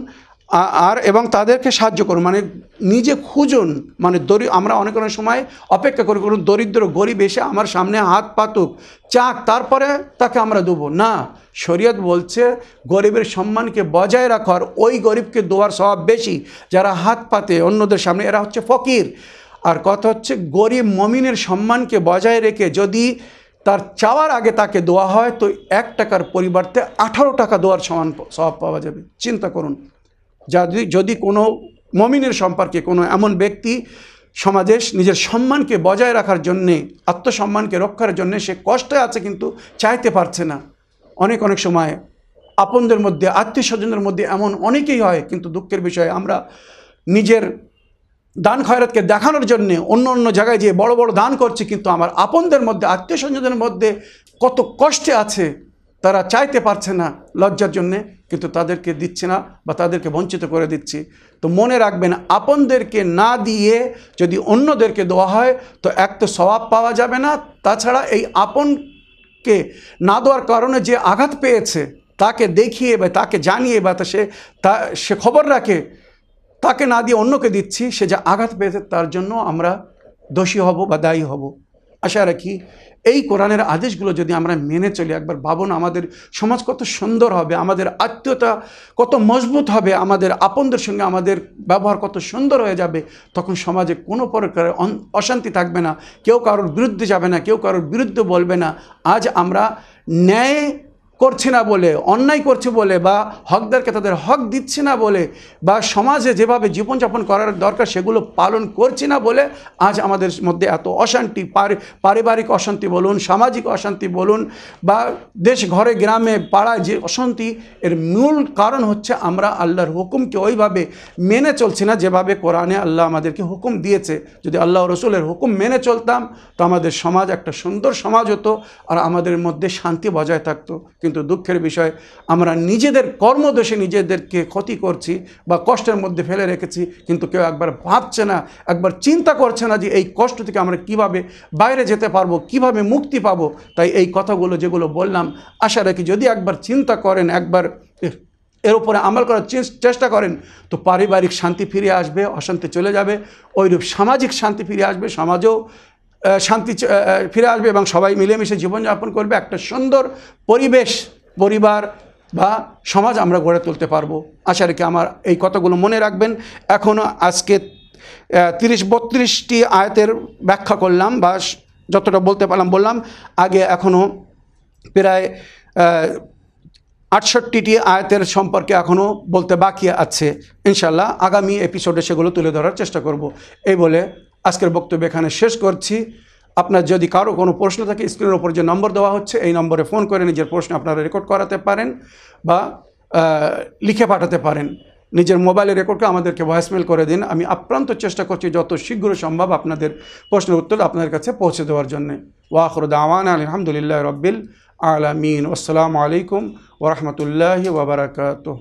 আর এবং তাদেরকে সাহায্য করুন। মানে নিজে খুঁজুন। মানে দরি আমরা অনেক অনেক সময় অপেক্ষা করি করুন দরিদ্র গরিব এসে আমার সামনে হাত পাতুক, চাক, তারপরে তাকে আমরা দেবো। না, শরীয়ত বলছে, গরিবের সম্মানকে বজায় রাখার ওই গরিবকে দেওয়ার স্বভাব বেশি, যারা হাত পাতে অন্যদের সামনে। এরা হচ্ছে ফকির। আর কথা হচ্ছে, গরিব মমিনের সম্মানকে বজায় রেখে যদি তার চাওয়ার আগে তাকে দেওয়া হয়, তো এক টাকার পরিবর্তে আঠারো টাকা দেওয়ার সমান স্বভাব পাওয়া যাবে। চিন্তা করুন। যদি যদি কোনো মমিনের সম্পর্কে কোনো এমন ব্যক্তি সমাজে নিজের সম্মানকে বজায় রাখার জন্যে, আত্মসম্মানকে রক্ষার জন্যে সে কষ্টে আছে কিন্তু চাইতে পারছে না। অনেক অনেক সময় আপনদের মধ্যে আত্মীয় স্বজনের মধ্যে এমন অনেকেই হয় কিন্তু দুঃখের বিষয়, আমরা নিজের দান খয়রাতকে দেখানোর জন্যে অন্য অন্য জায়গায় যে বড় বড় দান করছি কিন্তু আমার আপনদের মধ্যে আত্মীয় স্বজনদের মধ্যে কত কষ্টে আছে। তারা চাইতে পারছে না লজ্জার জন্যে, কিন্তু তাদেরকে দিচ্ছে না বা তাদেরকে বঞ্চিত করে দিচ্ছি। তো মনে রাখবেন, আপনদেরকে না দিয়ে যদি অন্যদেরকে দেওয়া হয়, তো এক তো স্বভাব পাওয়া যাবে না। তাছাড়া এই আপনকে না দেওয়ার কারণে যে আঘাত পেয়েছে, তাকে দেখিয়ে বা তাকে জানিয়ে বা তা সে তা সে খবর রাখে, তাকে না দিয়ে অন্যকে দিচ্ছি, সে যা আঘাত পেয়েছে, তার জন্য আমরা দোষী হব বা দায়ী হব। আশা রাখি এই কোরআনের আদেশগুলো যদি আমরা মেনে চলি, একবার ভাবুন আমাদের সমাজ কত সুন্দর হবে, আমাদের আত্মীয়তা কত মজবুত হবে, আমাদের আপনদের সঙ্গে আমাদের ব্যবহার কত সুন্দর হয়ে যাবে, তখন সমাজে কোনো প্রকার অশান্তি থাকবে না, কেউ কারোর বিরুদ্ধে যাবে না, কেউ কারোর বিরুদ্ধে বলবে না। আজ আমরা ন্যায় করছে না বলে, অন্যায় করছে বলে বা হকদারকে তাদের হক দিচ্ছে না বলে বা সমাজে যেভাবে জীবনযাপন করার দরকার সেগুলো পালন করছি না বলে আজ আমাদের মধ্যে এত অশান্তি। পারিবারিক অশান্তি বলুন, সামাজিক অশান্তি বলুন বা দেশ, ঘরে, গ্রামে, পাড়ায় যে অশান্তি, এর মূল কারণ হচ্ছে আমরা আল্লাহর হুকুমকে ওইভাবে মেনে চলছি না যেভাবে কোরআনে আল্লাহ আমাদেরকে হুকুম দিয়েছে। যদি আল্লাহ রসুলের হুকুম মেনে চলতাম, তো আমাদের সমাজ একটা সুন্দর সমাজ হতো আর আমাদের মধ্যে শান্তি বজায় থাকতো। কিন্তু দুঃখের বিষয়, আমরা নিজেদের কর্মদোষে নিজেদেরকে ক্ষতি করছি বা কষ্টের মধ্যে ফেলে রেখেছি, কিন্তু কেউ একবার ভাবছে না, একবার চিন্তা করছে না যে এই কষ্ট থেকে আমরা কীভাবে বাইরে যেতে পারব, কীভাবে মুক্তি পাবো। তাই এই কথাগুলো যেগুলো বললাম, আশা রাখি যদি একবার চিন্তা করেন, একবার এর উপরে আমল করার চেষ্টা করেন, তো পারিবারিক শান্তি ফিরে আসবে, অশান্তি চলে যাবে, ওইরূপ সামাজিক শান্তি ফিরে আসবে, সমাজেও শান্তি ফিরে আসবে এবং সবাই মিলেমিশে জীবনযাপন করবে। একটা সুন্দর পরিবেশ, পরিবার বা সমাজ আমরা গড়ে তুলতে পারব। আশা রেখে আমার এই কথাগুলো মনে রাখবেন। এখনও আজকে তিরিশ বত্রিশটি আয়াতের ব্যাখ্যা করলাম বা যতটা বলতে পারলাম বললাম। আগে এখনও প্রায় আটষট্টিটি আয়াতের সম্পর্কে এখনও বলতে বাকি আছে। ইনশাল্লাহ আগামী এপিসোডে সেগুলো তুলে ধরার চেষ্টা করব। এই বলে আজকের বক্তব্য এখানে শেষ করছি। আপনার যদি কারও কোনো প্রশ্ন থাকে, স্ক্রিনের ওপর যে নম্বর দেওয়া হচ্ছে, এই নম্বরে ফোন করে নিজের প্রশ্ন আপনারা রেকর্ড করাতে পারেন বা লিখে পাঠাতে পারেন। নিজের মোবাইলে রেকর্ডকে আমাদেরকে ভয়েসমেল করে দিন। আমি আপ্রান্ত চেষ্টা করছি যত শীঘ্র সম্ভব আপনাদের প্রশ্নের উত্তর আপনাদের কাছে পৌঁছে দেওয়ার জন্য। ওয়াখর দাওয়ান আলহামদুলিল্লাহ রব্বিল আলামিন। আসসালামু আলাইকুম ওরহমতুল্লাহি ওবরাকাতুহ